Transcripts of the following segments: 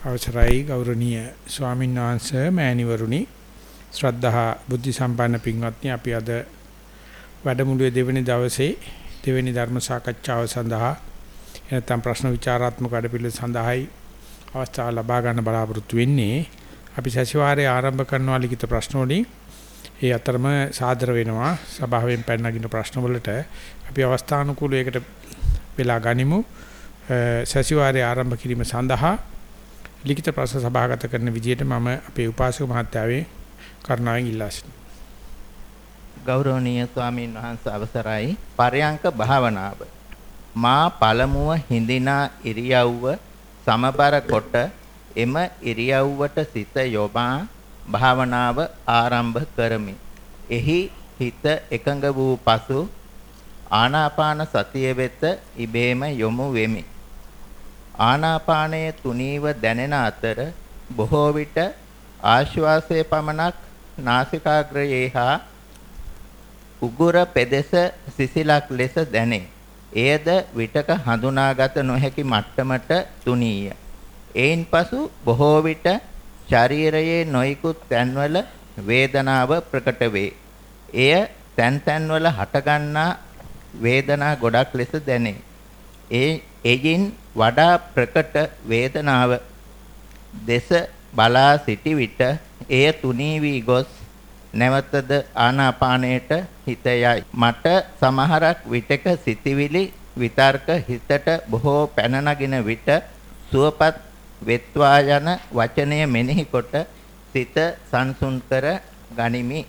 අවසරයි ගෞරවනීය ස්වාමීන් වහන්සේ මෑණිවරුනි. ශ්‍රද්ධහා බුද්ධ සම්පන්න පින්වත්නි අපි අද වැඩමුළුවේ දෙවැනි දවසේ දෙවැනි ධර්ම සාකච්ඡාව සඳහා එනතම් ප්‍රශ්න විචාරාත්මක වැඩපිළිවෙළ සඳහායි අවස්ථාව ලබා ගන්න බලාපොරොත්තු වෙන්නේ. අපි සතිವಾರයේ ආරම්භ කරනවා ලිඛිත ප්‍රශ්න වලින්. ඒ අතරම සාදර වෙනවා සභාවෙන් පැන නගින ප්‍රශ්න වලට. අපි අවස්ථානුකූලව ඒකට වෙලා ගනිමු. සතිವಾರයේ ආරම්භ කිරීම සඳහා ලිඛිත ප්‍රශ්න සභාගත කරන විදිහට මම අපේ උපාසක මහත්තයාගේ කරුණාවෙන් ඉල්ලා සිටිනවා. ගෞරවනීය ස්වාමීන් වහන්සේ අවසරයි පරයන්ක භාවනාව මා පළමුව හිඳිනා ඉරියව්ව සමබර කොට එම ඉරියව්වට සිත යොමා භාවනාව ආරම්භ කරමි. එහි හිත එකඟ වූ පසු ආනාපාන සතිය වෙත ඉබේම යොමු වෙමි. ආනාපානයේ තුනීව දැනෙන අතර බොහෝ විට ආශ්වාසයේ පමණක් නාසිකාග්‍රයේ හා උගුර පෙදෙස සිසිලක් ලෙස දැනේ. එයද විටක හඳුනාගත නොහැකි මට්ටමට තුනීය. එයින් පසු බොහෝ විට ශරීරයේ නොයිකුත් තැන්වල වේදනාව ප්‍රකට වේ. එය තැන් තැන්වල හටගන්නා වේදනා ගොඩක් ලෙස දැනේ. ඒ එයින් වඩා ප්‍රකට වේදනාව දෙස බලා සිටි විට එය තුනී වී ගොස් නැවතද ආනාපානයට හිත යයි. මට සමහරක් විටක සිටිවිලි විතර්ක හිතට බොහෝ පැන නගින විට සුවපත් වෙත්වා යන වචනය මෙනෙහි කොට සිත සංසුන් කර ගනිමි.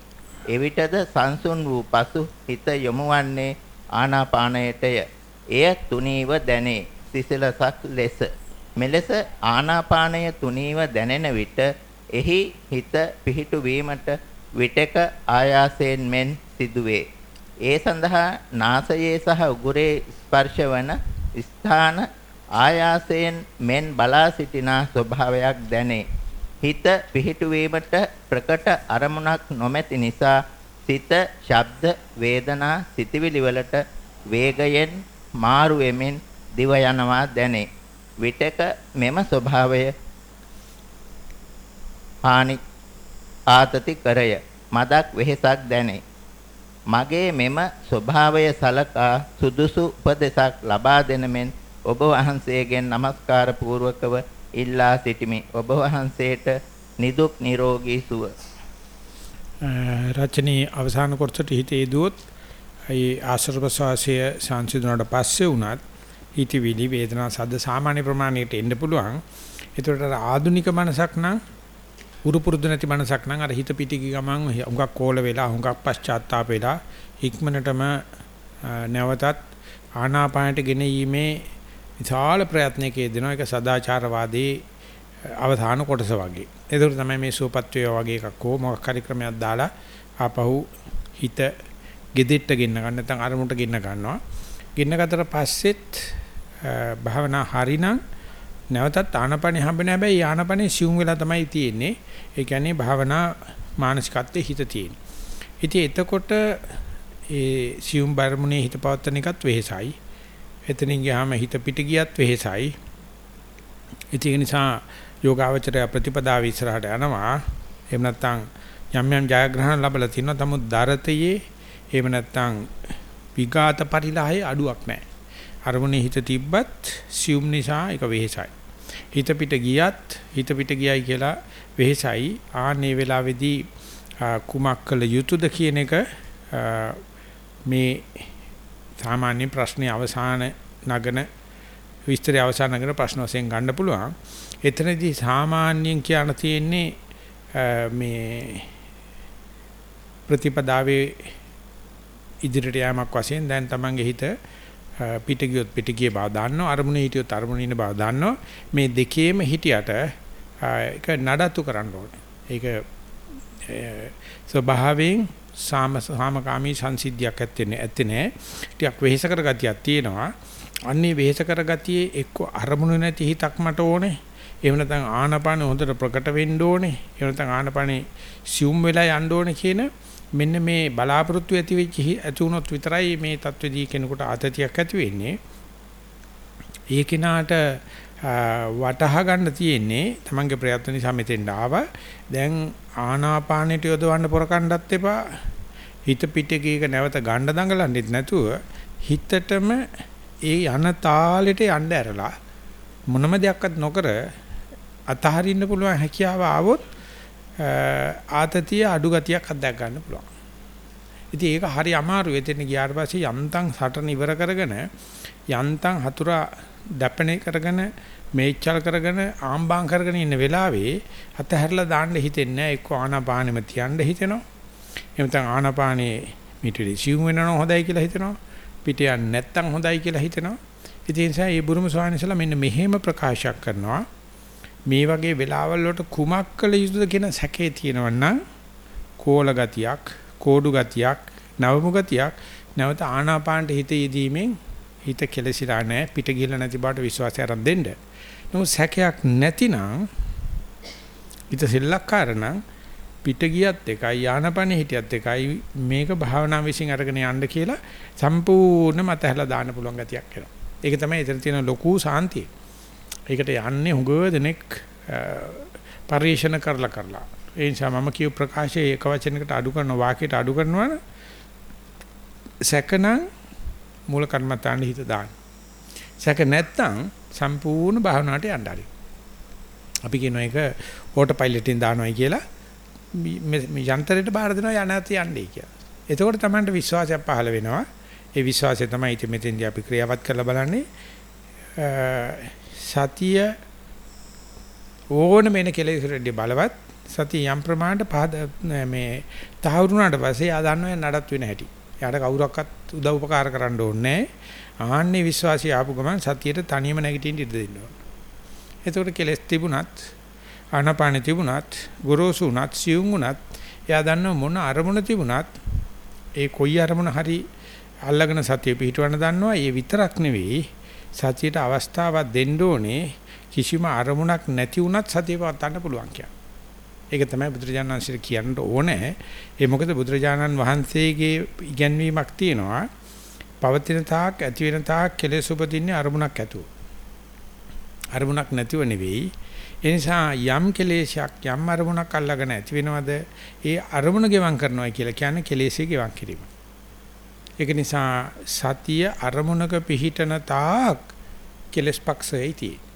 එවිටද සංසුන් වූ පසු හිත යොමුවන්නේ ආනාපානයටය. එය තුනීව දැනේ සිසිලසක් ලෙස. මෙලෙස ආනාපානය තුනීව දැනෙන විට එහි හිත පිහිටු වීමට විටක ආයාසයෙන් මෙන් සිදුවේ. ඒ සඳහා නාසයේ සහ උගුරේ ස්පර්ශවන ස්ථාන ආයාසයෙන් මෙන් බලා සිටිනා ස්වභාවයක් දැනේ. හිත පිහිටු වීමට ප්‍රකට අරමුණක් නොමැති නිසා සිත ශබ්ද වේදනා සිතවිලි වලට වේගයෙන් මාරු වෙමින් දිව යනවා දැනේ. විටක මෙම ස්වභාවය හානි ආතති කරය. මදක් වෙහෙසක් දැනේ. මගේ මෙම ස්වභාවය සලකා සුදුසු උපදෙසක් ලබා දෙන මෙන් ඔබ වහන්සේගෙන් নমස්කාර පූර්වකව ඉල්ලා සිටිමි. ඔබ වහන්සේට නිදුක් නිරෝගී සුව. රචනී අවසාන කොටසට හිතේ දුවොත් ඒ ආශ්‍රවසවාසය සංසිඳුණාට පස්සේ වුණත් හිතවිලි වේදනා සද්ද සාමාන්‍ය ප්‍රමාණයට එන්න පුළුවන්. ඒතරට ආධුනික මනසක් නම් උරු පුරුදු නැති මනසක් නම් අර හිත පිටිගි ගමන් හුඟක් කෝල වෙලා හුඟක් පශ්චාත්තාප වෙලා ඉක්මනටම නැවතත් ආනාපානට ගෙන යීමේ විශාල ප්‍රයත්නයක යෙදෙනවා ඒක සදාචාරවාදී අවධාන කොටස වගේ. ඒක තමයි මේ සූපත්වය වගේ එකක් හෝ මොකක් හරි ක්‍රමයක් දාලා ආපහු හිත gedෙට්ට ගෙන්න ගන්න නැත්නම් අරමුණට ගෙන්න ගන්නවා. ගෙන්න ගතට පස්සෙත් භාවනා හරිනම් නැවතත් ආනපනේ හම්බෙන හැබැයි ආනපනේ සිුම් වෙලා තමයි තියෙන්නේ. ඒ කියන්නේ භාවනා මානසිකත්වයේ හිත තියෙන. ඉතින් එතකොට ඒ සිුම් බර්මුණේ හිත පවත්තන එකත් වෙහෙසයි. එතනින් ගියාම හිත පිට ගියත් වෙහෙසයි. ඉතින් ඒ නිසා යෝගාවචරය ප්‍රතිපදාව ඉස්සරහට යනවා. එහෙම නැත්නම් යම් යම් ජයග්‍රහණ ලැබලා තිනවා. නමුත් දරතයේ එහෙම නැත්නම් විඝාත පරිලාහේ අඩුවක් නැහැ. අරමුණේ හිත තිබ්බත් සියුම් නිසා ඒක වෙහෙසයි. හිත පිට ගියත් හිත පිට ගියයි කියලා වෙහෙසයි. ආන්නේ වෙලාවේදී කුමක් කළ යුතුද කියන එක මේ සාමාන්‍ය ප්‍රශ්නේ අවසාන නගන විස්තරය අවසාන නගන ප්‍රශ්න වශයෙන් ගන්න පුළුවන්. එතනදී සාමාන්‍යයෙන් කියන්න තියෙන්නේ මේ ප්‍රතිපදාවේ ඉදිරියට යamak වශයෙන් දැන් තමන්ගේ හිත පිට ගියොත් පිට ගිය බව දන්නවා අරමුණේ හිටියොත් අරමුණේ ඉන්න බව දන්නවා. මේ දෙකේම හිටියට ඒක නඩත්තු කරන්න ඕනේ. ඒක ස්වභාවයෙන් සාම සාමකාමී සංසිද්ධියක් ඇත්තේ ඇත්තේ නෑ. ටිකක් වෙහෙස කරගතියක් තියෙනවා. අන්නේ වෙහෙස කරගතියේ එක්ක අරමුණු නැති හිතක් මට ඕනේ. එහෙම නැත්නම් ආනපාන හොඳට ප්‍රකට වෙන්න ඕනේ. එහෙම නැත්නම් ආනපානේ සියුම් වෙලා යන්න ඕනේ කියන මෙන්න මේ බලාපොරොත්තු ඇති වෙච්ච ඇති වුණොත් විතරයි මේ தත්වෙදී කෙනෙකුට ආතතියක් ඇති වෙන්නේ. ඒ කෙනාට වටහා ගන්න තියෙන්නේ තමන්ගේ ප්‍රයත්න නිසා මෙතෙන්ට ආවා. දැන් ආනාපානෙට යොදවන්න පොරකණ්ඩත් එපා. හිත පිටකේක නැවත ගණ්ඩ දඟලන්නෙත් නැතුව හිතටම ඒ යන තාලෙට යන්න ඇරලා මොනම දෙයක්වත් නොකර අතහරින්න පුළුවන් හැකියාව ආවොත් ආතතිය අඩු ගතියක් අත්දැක ගන්න පුළුවන්. ඉතින් ඒක හරි අමාරු. එතන ගියාට පස්සේ යන්තම් සටන ඉවර කරගෙන යන්තම් හතුරා දැපණේ කරගෙන මේචල් කරගෙන ආම්බාම් කරගෙන ඉන්න වෙලාවේ අතහැරලා දාන්න හිතෙන්නේ නැහැ. එක්ක ආනාපානෙම තියන්න හිතෙනවා. එහෙම නැත්නම් ආනාපානේ මිටි සිව් වෙනවනම් හොඳයි කියලා හිතෙනවා. පිට යන්නේ නැත්නම් හොඳයි කියලා හිතෙනවා. ඉතින් ඒ නිසා මේ බුරුම ස්වාමීන් මෙන්න මෙහෙම ප්‍රකාශයක් කරනවා. මේ වගේ වෙලාවල් වලට කුමක් කළ යුතුද කියන සැකේ තියෙනවා නම් කෝල ගතියක්, කෝඩු ගතියක්, නවමු ගතියක් නැවත ආනාපානට හිත යෙදීමෙන් හිත කෙලසිලා නැහැ පිට ගිහලා නැති බවට විශ්වාසය අරන් දෙන්න. නමුත් සැකයක් නැතිනම් හිත සෙල්ලක්කාර නම් පිට ගියත් එකයි ආනපනෙ හිටියත් එකයි මේක භාවනා විශ්ින් අරගෙන යන්න කියලා සම්පූර්ණ මත හැලා දාන්න පුළුවන් ගතියක් එනවා. ඒක තමයි එතන තියෙන ලොකු සාන්තිය. ඒකට යන්නේ හුඟ දෙනෙක් පරිශන කරලා කරලා. ඒ නිසා මම කියු ප්‍රකාශයේ එක වචනයකට අඩු කරන වාක්‍යයට අඩු කරනවා සැකනම් මූල කර්මත්තාන්න හිත දාන්න. සැක නැත්තම් සම්පූර්ණ භාවනාවට යන්න හරි. අපි කියන එක ඕටෝ පයිලට් එකෙන් දානවායි කියලා මේ යන්ත්‍රයට බාර දෙනවා යන්නත් යන්නේ කියලා. එතකොට තමයි විශ්වාසයක් පහළ වෙනවා. ඒ විශ්වාසය තමයි ඉතින් මෙතෙන්දී අපි ක්‍රියාවත් කරලා බලන්නේ. සතිය ඕන මේන කෙලෙසරදී බලවත් සතිය යම් ප්‍රමාණයට පහද මේ තහවුරුනාට පස්සේ ආ දන්නවා නඩත් වෙන හැටි. යාට කවුරක්වත් උදව් උපකාර කරන්න ඕනේ ආන්නේ විශ්වාසය ආපු ගමන් සතියට තනියම නැගිටින්න ඉඩ දෙන්න ඕනේ. එතකොට කෙලස් තිබුණත් ආනාපාන තිබුණත් ගොරෝසු උනත් සියුම් උනත් එයා දන්නව මොන අරමුණ තිබුණත් ඒ කොයි අරමුණ හරි අල්ලගෙන සතිය පිහිටවන්න දන්නවා. ඒ විතරක් නෙවෙයි සතියට අවස්ථාවක් දෙන්න ඕනේ කිසිම අරමුණක් නැති වුණත් සතිය පවත්වන්න පුළුවන් කියන්නේ. ඒක තමයි බුදුරජාණන් වහන්සේ කියන්න ඕනේ. ඒ මොකද බුදුරජාණන් වහන්සේගේ ඉගැන්වීමක් තියෙනවා. පවතින තාක් ඇති වෙන තාක් කෙලෙස් උපදින්නේ අරමුණක් ඇතුව. අරමුණක් නැතිව නෙවෙයි. ඒ නිසා යම් කෙලෙසයක් යම් අරමුණක් අල්ලගෙන ඇති වෙනවද ඒ අරමුණ ගෙවම් කරනවා කියලා කියන්නේ කෙලෙසේ ගෙවම් කිරීම. ඒක නිසා සතිය අරමුණක පිහිටන තාක් කෙලස් පක්ෂයයි තියෙන්නේ.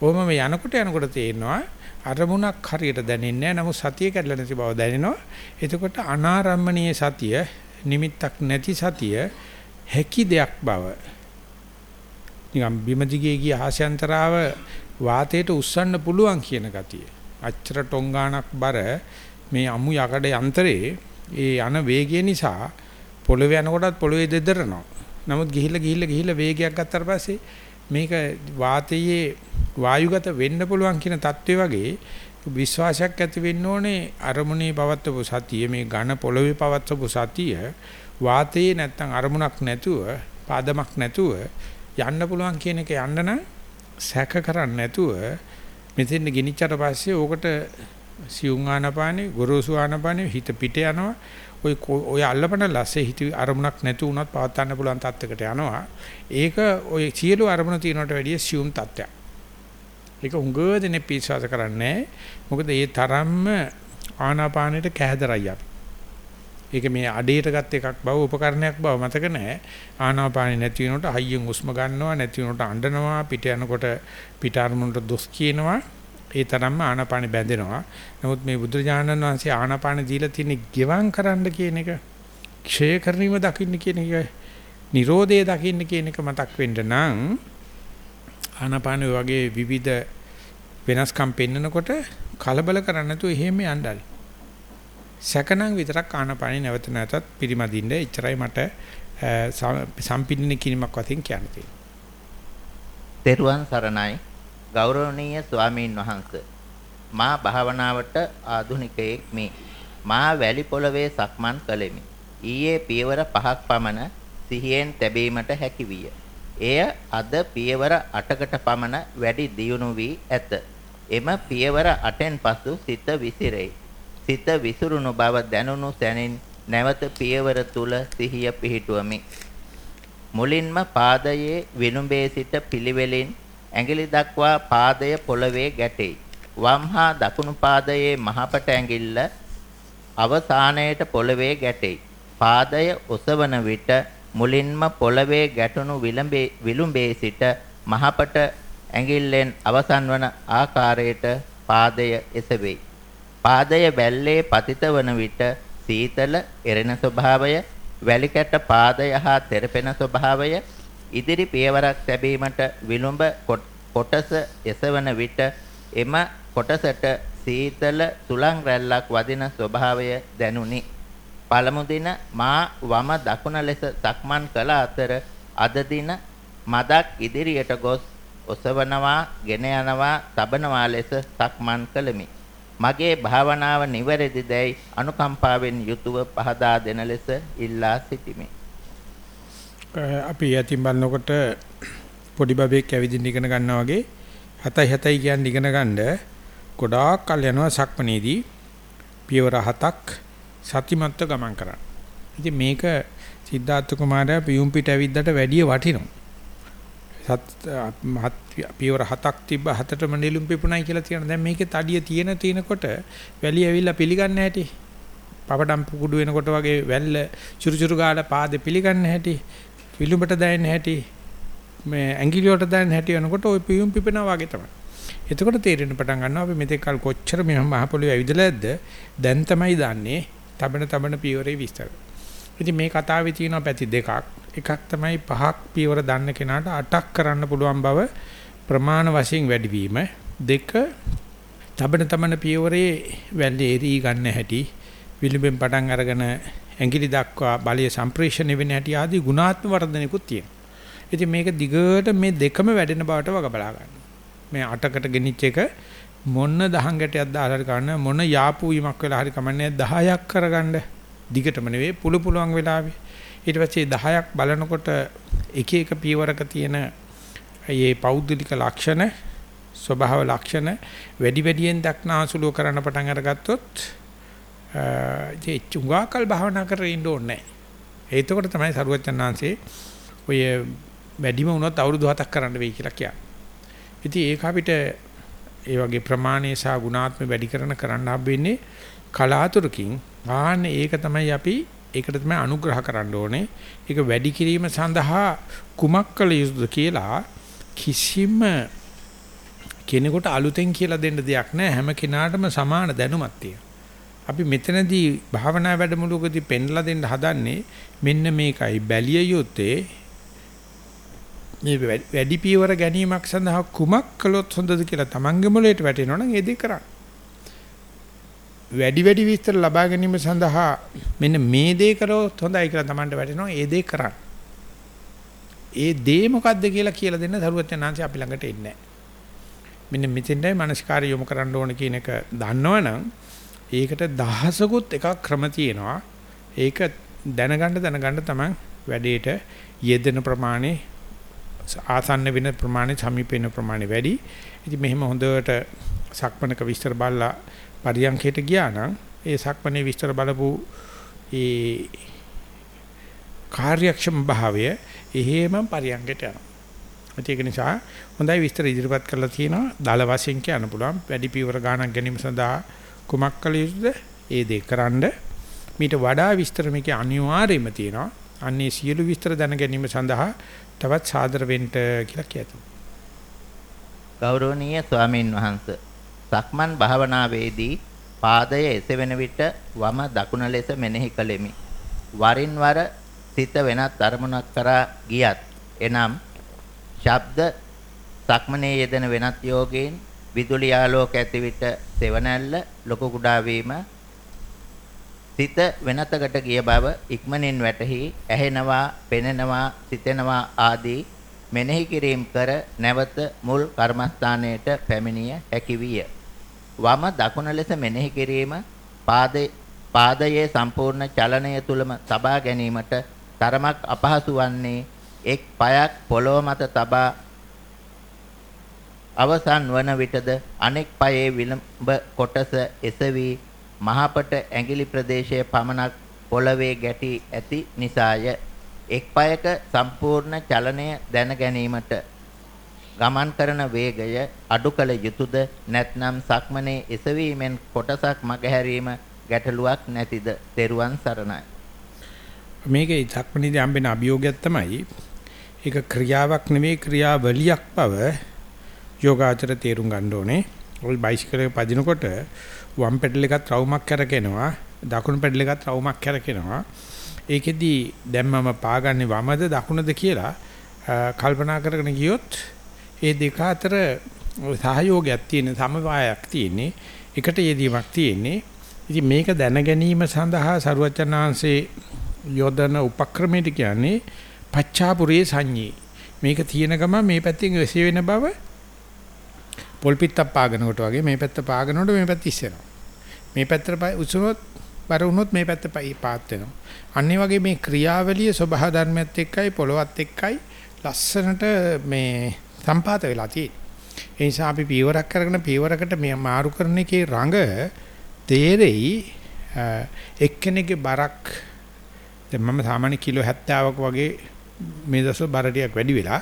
කොහොම මේ යනකොට යනකොට තේරෙනවා අරමුණක් හරියට දැනෙන්නේ නැහැ. නමුත් සතිය කැඩලා නැති බව දැනෙනවා. එතකොට අනාරම්මණීය සතිය, නිමිත්තක් නැති සතිය හැකි දෙයක් බව. නිකම් බිම දිගේ ගිය ආශයන්තරාව වාතයට උස්සන්න පුළුවන් කියන ගතිය. අච්චර ටොංගානක් බර මේ අමු යකඩ යන්ත්‍රේ ඒ යන වේගය නිසා පොළවේ යනකොටත් පොළවේ දෙදරනවා. නමුත් ගිහිල්ලා ගිහිල්ලා ගිහිල්ලා වේගයක් ගත්තාට පස්සේ මේක වාතයේ වායුගත වෙන්න පුළුවන් කියන தත්ත්වය වගේ විශ්වාසයක් ඇති වෙන්න ඕනේ අරමුණේ පවත්වපු සතිය මේ ඝන පොළවේ පවත්වපු සතිය වාතයේ නැත්තම් අරමුණක් නැතුව පාදමක් නැතුව යන්න පුළුවන් කියන එක යන්න නම් සැක කරන්නේ නැතුව මෙතෙන් ගෙනිච්චට පස්සේ ඕකට සියුම් ආනපානේ ගොරෝසු ආනපානේ හිත පිට යනවා ඔය ඔය අල්ලපන ලස්සේ හිත අරමුණක් නැති වුණත් පවත්වන්න පුළුවන් තත්යකට යනවා. ඒක ඔය සියලු අරමුණ තියනට වැඩිය සියුම් තත්ත්වයක්. ඒක උඟ දෙනේ පිස්සාස කරන්නේ මොකද ඒ තරම්ම ආනාපානෙට කැහැදරයි අපි. ඒක මේ අඩේට ගත් එකක් බව උපකරණයක් බව මතක නැහැ. ආනාපානෙ නැති වෙනකොට හයියෙන් හුස්ම ගන්නවා නැති වෙනකොට අඬනවා පිට යනකොට පිට අරමුණට දොස් කියනවා ඒ තරම්ම ආනාපානෙ බැඳෙනවා. නමුත් මේ බුදුරජාණන් වහන්සේ ආනාපානෙ දීලා තියෙන ගෙවම් කරන්න කියන එක, ක්ෂය කරණීම දකින්න කියන එක, Nirodhe දකින්න කියන එක මතක් වෙන්න නම් ආනාපානෙ වගේ විවිධ වෙනස්කම් පෙන්නකොට කලබල කරන්නේ නැතුව එහෙම යන්නයි. සැකනම් විතරක් ආනාපානෙ නැවත නැවතත් පිරිමදින්න එච්චරයි මට සම්පින්න කිරීමක් වශයෙන් කියන්න තියෙන්නේ. තෙරුවන් සරණයි ගෞරවනීය ස්වාමීන් වහන්ස. මා භාවනාවට ආධුනිකයෙක් මේ. මා වැලි පොළවේ සක්මන් කළෙමි. ඊයේ පියවර පහක් පමණ සිහියෙන් තැබීමට හැකි විය. එය අද පියවර 8කට පමණ වැඩි දියුණු වී ඇත. එම පියවර 8න් පසු සිත විසිරේ සිත විසිරුණු බව දැනුණු සැනින් නැවත පියවර තුල සිහිය පිහිටුවමි. මුලින්ම පාදයේ විනුඹේ සිට පිළිවෙලින් ඇඟිලි දක්වා පාදය පොළවේ ගැටේ. වම් හා දකුණු පාදයේ මහපට ඇඟිල්ල අවසානයේට පොළවේ ගැටේ. පාදය ඔසවන විට මුලින්ම පොළවේ ගැටුණු විලම්බේ විලුඹේ සිට මහපට ඇඟිල්ලෙන් අවසන් වන ආකාරයට පාදය එසවෙයි. පාදය වැල්ලේ පතිත වන විට සීතල එරෙන ස්වභාවය, වැලි කැට පාදය හා තෙරපෙන ස්වභාවය, ඉදිරි පියවරක් තැබීමට විලුඹ කොටස එසවන විට එම කොටසට සීතල සුළං රැල්ලක් වදින ස්වභාවය දැනුනි. පළමු දින මා වම දකුණ ලෙස සක්මන් කළ අතර අද දින මදක් ඉදිරියට ගොස් ඔසවනවා, ගෙන යනවා, තබනවා ලෙස සක්මන් කළෙමි. මගේ භාවනාව නිවැරදිදැයි අනුකම්පාවෙන් යුතුව පහදා දෙන ලෙස ඉල්ලා සිටිමි. අපි යතිම් බලනකොට පොඩි බබෙක් ඇවිදින්න ඉගෙන ගන්නවා වගේ 7යි 7යි කියන්නේ ඉගෙන ගන්න ගොඩාක් කල් යනවා සක්මනේදී පියවර 7ක් සතිමත්ව ගමන් කරන්න. ඉතින් මේක සිද්ධාර්ථ කුමාරයා පියුම් පිට ඇවිද්දට වැඩිය වටිනවා. සත් පියවර හතක් තිබ්බ හතටම නෙළුම් පිපුණයි කියලා තියෙන. දැන් මේකේ තඩිය තියෙන තිනකොට වැලි ඇවිල්ලා පිළිගන්න හැටි. පපඩම් කුඩු වෙනකොට වගේ වැල්ල චුරු චුරු ගාලා පාදේ පිළිගන්න හැටි. විලුඹට දැනෙන හැටි. මේ ඇඟිලි වලට දැනෙන හැටි වෙනකොට ওই පියුම් පිපෙනවා වගේ තමයි. එතකොට තේරෙන්න පටන් ගන්නවා අපි මෙතෙක් කල් කොච්චර මේ මහ පොළොවේ ඇවිදලා ඇද්ද දැන් තමයි දන්නේ තබන තබන පියවරේ විස්තර. ඉතින් මේ කතාවේ තියෙනවා පැති දෙකක්. එකක් තමයි පහක් පියවර දන්න කෙනාට අටක් කරන්න පුළුවන් බව ප්‍රමාණ වශයෙන් වැඩිවීම. දෙක තබන තබන පියවරේ වැල්ලේ එරී ගන්න හැටි විලුඹෙන් පටන් අරගෙන ඇඟිලි දක්වා බලය සම්ප්‍රේෂණය වෙන හැටි ආදී ගුණාත්මක වර්ධනයකුත් තියෙනවා. ඉතින් මේක දිගට මේ දෙකම වැඩෙන බවට වග බලා ගන්න. මේ අටකට ගෙනිච්ච එක මොන දහං ගැටයක් දාලා හරි ගන්න මොන යාපු වීමක් වෙලා හරි කමන්නේ 10ක් කරගන්න දිගටම නෙවෙයි පුළු පුළුවන් වෙලාවේ ඊට පස්සේ 10ක් බලනකොට එක එක පියවරක තියෙන මේ පෞද්ගලික ලක්ෂණ ස්වභාව ලක්ෂණ වැඩි වැඩියෙන් දක්නාසුලුව කරන්න පටන් අරගත්තොත් ඒ චුංගාකල් භාවනා කරේ ඉන්න ඕනේ නැහැ. ඒතකොට තමයි සරුවචනාංශේ ඔය වැඩිම වුණොත් අවුරුදු 7ක් කරන්න වෙයි කියලා කියන්නේ. ඉතින් ඒක අපිට ඒ වගේ ප්‍රමාණය සහ ගුණාත්ම වැඩි කරන කරන්න හම්බෙන්නේ කලාතුරකින් ආන්නේ ඒක තමයි අපි ඒකට තමයි අනුග්‍රහ කරන්න ඕනේ. ඒක වැඩි කිරීම සඳහා කුමක් කළ යුතුද කියලා කිසිම කෙනෙකුට අලුතෙන් කියලා දෙන්න දෙයක් නැහැ. හැම කෙනාටම සමාන දැනුමක් තියෙනවා. අපි මෙතනදී භාවනා වැඩමුළුවකදී පෙන්ලා දෙන්න හදන්නේ මෙන්න මේකයි බැලිය යුත්තේ මේ වැඩි පියවර ගැනීමක් සඳහා කුමක් කළොත් හොඳද කියලා Tamange මොලේට වැටෙනවා නම් ඒ දෙක කරන්න. වැඩි වැඩි විස්තර ලබා ගැනීම සඳහා මෙන්න මේ දේ කරොත් හොඳයි කියලා Tamanට වැටෙනවා ඒ දේ කරන්න. ඒ දේ මොකද්ද කියලා කියලා දෙන්න සරුවචනාංශي අපි ළඟට එන්නේ මෙන්න මෙතෙන්ටයි මානසිකාරය යොමු කරන්න ඕන කියන එක දන්නවනම් ඒකට දහසකුත් එකක් ක්‍රම තියෙනවා. ඒක දැනගන්න දැනගන්න තමයි වැඩේට යෙදෙන ප්‍රමාණය ආසන්න වෙන ප්‍රමාණය සමීප වෙන ප්‍රමාණය වැඩි. ඉතින් මෙහෙම හොඳට සක්මනක විස්තර බලලා පරියන්කයට ගියා නම් ඒ සක්මනේ විස්තර බලපු ඒ කාර්යක්ෂම භාවය එහෙම පරියන්කයට යනවා. ඒක නිසා හොඳයි විස්තර ඉදිරිපත් කරලා තියෙනවා. දල වශයෙන් කියන්න පුළුවන්. වැඩි පියවර ගානක් ගැනීම සඳහා කුමක් කළ යුතුද? ඒ දේ කරන්න. මීට වඩා විස්තර මේකේ අනිවාර්යයෙන්ම තියෙනවා. අන්නේ සියලු විස්තර දැන ගැනීම සඳහා තවත් සාදර වෙන්න කියලා කියතුම්. ගෞරවනීය ස්වාමින් වහන්සේ සක්මන් භාවනාවේදී පාදය එසවෙන විට වම දකුණ ලෙස මෙනෙහි කළෙමි. වරින් වර සිත වෙනත් අරමුණක් කරා ගියත් එනම් ශබ්ද සක්මනේ යෙදෙන වෙනත් යෝගයෙන් විදුලි ආලෝක ඇති විට සෙවණැල්ල ලොකු කුඩා වීම සිත වෙනතකට ගිය බව ඉක්මනින් වැටහි ඇහෙනවා පෙනෙනවා සිතෙනවා ආදී මෙනෙහි කිරීම කර නැවත මුල් කර්මස්ථානයට පැමිණිය හැකි විය. වම දකුණ ලෙස මෙනෙහි කිරීම පාදයේ පාදයේ සම්පූර්ණ චලනය තුලම තබා ගැනීමට තරමක් අපහසු වන්නේ එක් පායක් පොළොව මත තබා අවසන් වන විටද අනෙක් පායේ විලම්භ කොටස එසවි මහපට ඇඟිලි ප්‍රදේශයේ පමණක් පොළවේ ගැටි ඇති නිසාය එක් පායක සම්පූර්ණ චලනය දැන ගැනීමට ගමන් කරන වේගය අඩු කළ යුතුයද නැත්නම් සක්මනේ එසවීමෙන් කොටසක් මගහැරීම ගැටලුවක් නැතිද? තෙරුවන් සරණයි. මේකේ සක්මණේදී හම්බෙන අභියෝගයක් තමයි ඒක ක්‍රියාවක් නෙවෙයි ක්‍රියාවලියක් බව යෝගාචර තේරුම් ගන්න ඕනේ. ඔය බයිසිකලයක පදිනකොට වම් පෙඩල් එකත් රවුමක් කරකිනවා දකුණු පෙඩල් එකත් රවුමක් කරකිනවා. ඒකෙදි දැන් මම පාගන්නේ වමද දකුණද කියලා කල්පනා කරගෙන ගියොත් ඒ දෙක අතර සහයෝගයක් තියෙන සමவாயයක් තියෙන්නේ එකට යෙදීමක් තියෙන්නේ ඉතින් මේක දැන ගැනීම සඳහා සරුවචනාංශේ යොදන උපක්‍රමයට කියන්නේ පච්චාපුරේ සංඤී මේක තියෙන ගම මේ පැත්තෙන් වෙසෙ වෙන බව පොල් පිටක් පාගනකොට වගේ මේ පැත්ත පාගනකොට මේ පැත්ත ඉස්සෙනවා. මේ පැත්තට උසුනොත් බර වුණොත් මේ පැත්ත පාත් වෙනවා. අන්නේ වගේ මේ ක්‍රියාවලිය ස්වභාව ධර්මයත් එක්කයි පොළවත් එක්කයි ලස්සනට මේ සම්පාත වෙලා තියෙන්නේ. ඒ නිසා අපි පීවරක් කරගෙන පීවරකට මේ මාරු කරන එකේ රඟ තේරෙයි එක්කෙනෙක්ගේ බරක් දැන් මම සාමාන්‍ය කිලෝ 70ක් වගේ මේ දවස්වල බර ටිකක් වැඩි වෙලා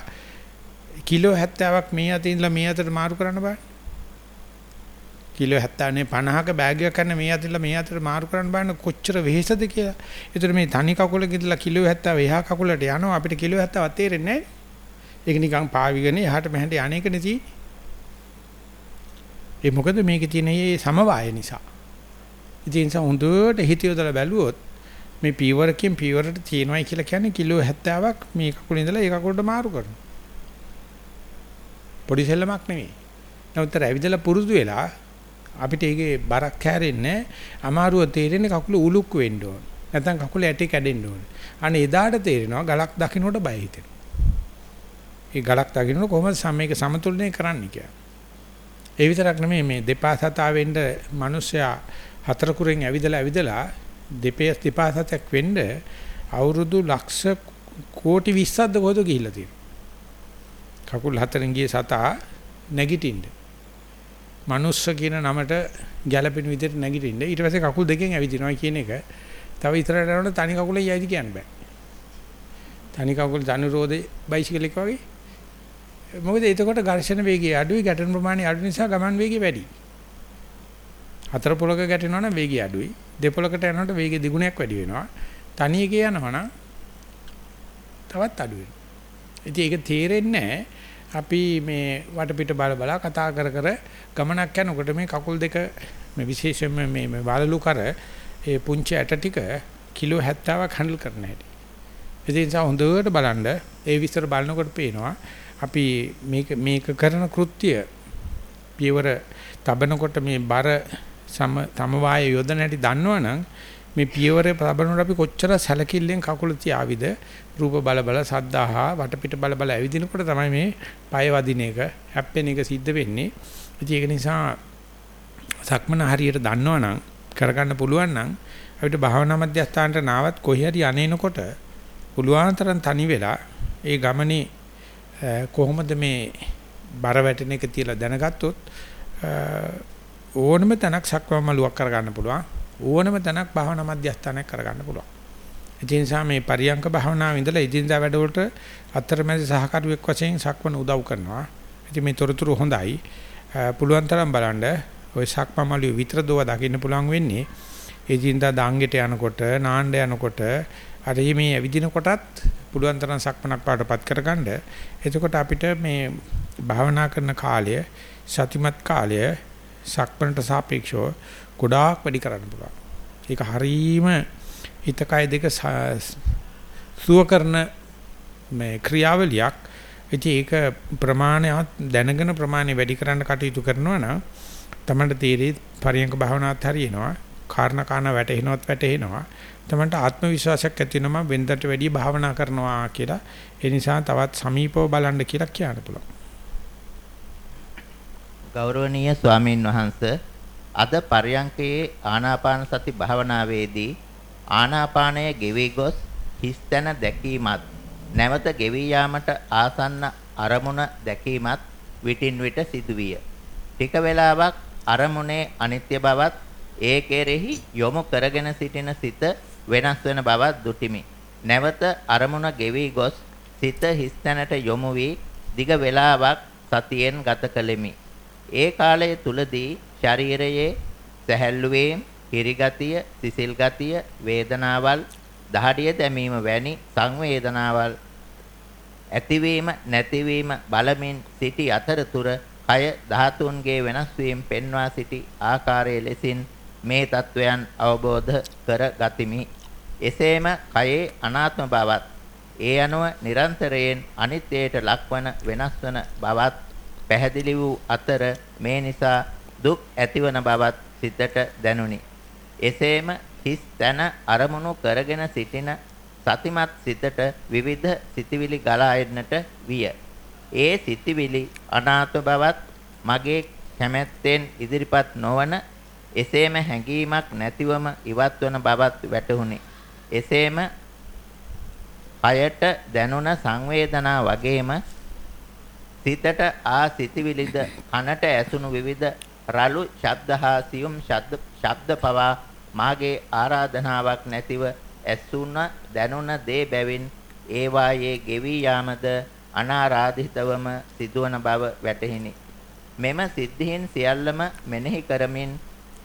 කිලෝ 70ක් මේ අතින් ඉඳලා මේ අතට මාරු කරන්න බෑ කිලෝ 70 නේ 50ක බෑග් එකක් ගන්න මේ අතින්ලා මේ අතට මාරු කරන්න බෑන කොච්චර වෙහෙසද කියලා. ඒතර මේ තනි කකුලක ඉඳලා කිලෝ 70 එහා කකුලට යනවා අපිට කිලෝ 70ක් තේරෙන්නේ නැහැ. ඒක නිකන් පාවිගෙන එහාට මෙහාට යන්නේකනේ තියෙන්නේ. ඒ මොකද මේකේ තියෙන මේ සමவாய නිසා. ඉතින් සා හොඳට හිත යොදලා බැලුවොත් මේ පීවරකින් පීවරට තියෙනවයි කියලා කියන්නේ කිලෝ 70ක් මේ කකුලේ ඉඳලා ඒ කකුලට මාරු කරනවා. පොඩි සෙල්ලමක් නෙවෙයි. නමුත් ඇවිදලා පුරුදු වෙලා අපිට ඒකේ බරක් හැරෙන්නේ අමාරුව තේරෙන්නේ කකුල උලුක් වෙන්න ඕන. නැත්නම් කකුල ඇටි කැඩෙන්න ඕන. අනේ එදාට තේරෙනවා ගලක් දකින්නට බය හිතෙනවා. ඒ ගලක් දකින්නකොට කොහොමද මේක සමතුලනය කරන්න කියලා. ඒ විතරක් නෙමෙයි මේ දෙපා සතා වෙන්න මිනිස්සයා හතර කුරෙන් ඇවිදලා ඇවිදලා දෙපේ දෙපා සතක් වෙන්න අවුරුදු ලක්ෂ කෝටි 20ක්ද කොහෙද ගිහිල්ලා තියෙන්නේ. කකුල් හතරෙන් ගිය සතා නැගිටින්න. මනුස්ස කියන නමට ගැළපෙන විදිහට නැගිටින්න. ඊට පස්සේ කකුල් දෙකෙන් ඇවිදිනවා කියන එක තව ඉතරට යනකොට තනි කකුලේ යයිද කියන්න බෑ. තනි කකුල් ධනුරෝධේ බයිසිකල් එක වගේ මොකද එතකොට ඝර්ෂණ වේගය අඩුයි ගැටෙන ප්‍රමාණය අඩු නිසා ගමන් වේගය වැඩි. හතර පොලක ගැටෙනවා නම් වේගය අඩුයි. දෙපොලකට යනකොට වේගය දිගුණයක් වැඩි වෙනවා. තනි එකේ යනවා නම් තවත් අඩු වෙනවා. ඉතින් ඒක තේරෙන්නේ අපි මේ වටපිට බල බල කතා කර කර ගමනක් යනකොට මේ කකුල් දෙක මේ විශේෂයෙන්ම මේ මේ වලලු කර ඒ පුංචි ඇට ටික කිලෝ 70ක් හැන්ඩල් කරන හැටි. ඒ නිසා හොඳට බලන්න. ඒ විස්තර බලනකොට පේනවා අපි මේක මේක කරන කෘත්‍ය පියවර තබනකොට මේ බර සම තමවාය යොදන හැටි දන්නවනම් මේ පියවර තබනකොට අපි කොච්චර සැලකිල්ලෙන් කකුල තියාවිද? රූප බල බල සද්දාහා වටපිට බල බල ඇවිදිනකොට තමයි මේ පය වදින එක හැප්පෙන එක සිද්ධ වෙන්නේ. ඉතින් ඒක නිසා සක්මන හරියට දන්නවනම් කරගන්න පුළුවන් නම් අපිට භාවනා මධ්‍යස්ථානට නාවත් කොහේ හරි අනේනකොට පුළුවන් තරම් තනි වෙලා ඒ ගමනේ කොහොමද මේ බර වැටෙන එක තියලා දැනගත්තොත් ඕනම තැනක් සක්වම මලුවක් කරගන්න පුළුවන්. ඕනම තැනක් භාවනා මධ්‍යස්ථානයක් කරගන්න පුළුවන්. ඒ නිසා මේ පරියංක භාවනාව ඉඳලා ඉදින්දා වැඩවලට අතරමැද සහකරුවෙක් වශයෙන් සක්වන උදව් කරනවා ඉතින් මේ තොරතුරු හොඳයි පුළුවන් තරම් බලන්න ওই සක්මමලිය විතර දෝව දකින්න පුළුවන් වෙන්නේ එදින්දා දාංගෙට යනකොට නාන්න යනකොට අර මේ ඇවිදින කොටත් පුළුවන් තරම් සක්මනක් පාටපත් කරගන්න. එතකොට අපිට මේ භාවනා කරන කාලය සතිමත් කාලය සක්මනට සාපේක්ෂව ගොඩාක් වැඩි කරන්න පුළුවන්. ඒක හරීම හිතකය දෙක සුව කරන මේ ක්‍රියාවලියක්. ඉතින් ඒක ප්‍රමාණවත් දැනගෙන ප්‍රමාණය වැඩි කරන්න කටයුතු කරනවා නම් තමයි තීරේ පරියංග භාවනාවත් හරියනවා. කාරණා කාන වැටෙනවත් වැටෙනවා. තමන්ට ආත්ම විශ්වාසයක් ඇති වෙනවා මම වෙනදට වැඩිය භාවනා කරනවා කියලා. ඒ නිසා තවත් සමීපව බලන්න කියලා කියන්න පුළුවන්. ගෞරවනීය ස්වාමින් වහන්සේ අද පර්යංකයේ ආනාපාන සති භාවනාවේදී ආනාපානය ගෙවි ගොස් හිස්තැන දැකීමත් නැවත ගෙවි යාමට ආසන්න අරමුණ දැකීමත් විටින් විට සිදුවිය. ටික වේලාවක් අරමුණේ අනිත්‍ය බවත් ඒ කෙරෙහි යොමු කරගෙන සිටින සිත වෙනස් වෙන බවක් දුටිමි. නැවත අරමුණ ගෙවි ගොස් සිත හිස්තැනට යොමු වී දිග වේලාවක් සතියෙන් ගත කළෙමි. ඒ කාලය තුලදී ශරීරයේ සැහැල්ලුවේම්, හිරිගතිය, සිසිල් ගතිය, වේදනාවල්, දහඩිය දැමීම වැනි සංවේදනාවල් ඇතිවීම නැතිවීම බලමින් සිටි අතරතුර කය ධාතුන්ගේ වෙනස් වීම පෙන්වා සිටි ආකාරයේ ලෙසින් මේ தත්වයන් අවබෝධ කර ගතිමි. එසේම කයේ අනාත්ම බවත් ඒ අනුව නිරන්තරයෙන් අනිත්‍යයට ලක්වන වෙනස් වන බවත් පැහැදිලි වූ අතර මේ නිසා දුක් ඇතිවන බවත් සිතට දැනුනි. එසේම හිස් තන අරමුණු කරගෙන සිටින සතිමත් සිතට විවිධ සිතිවිලි ගලා එන්නට විය. ඒ සිතිවිලි අනාත්ම බවත් මගේ කැමැත්තෙන් ඉදිරිපත් නොවන එසේම හැඟීමක් නැතිවම ඉවත්වන බවත් වැටහුණි. එසේම කයට දැනුණ සංවේදනා වගේම සිතට ආ සිතිවිලිද කනට ඇසුණු විවිධ රළු ශබ්ද හා සියුම් ශබ්ද ශබ්ද පවා මාගේ ආරාධනාවක් නැතිව ඇසුණ දැනුණ දේ බැවින් ඒවායේ ගෙවි යාමද අනාරාධිතවම සිදුවන බව වැටහිනි. මෙම සිද්ධීන් සියල්ලම මෙනෙහි කරමින්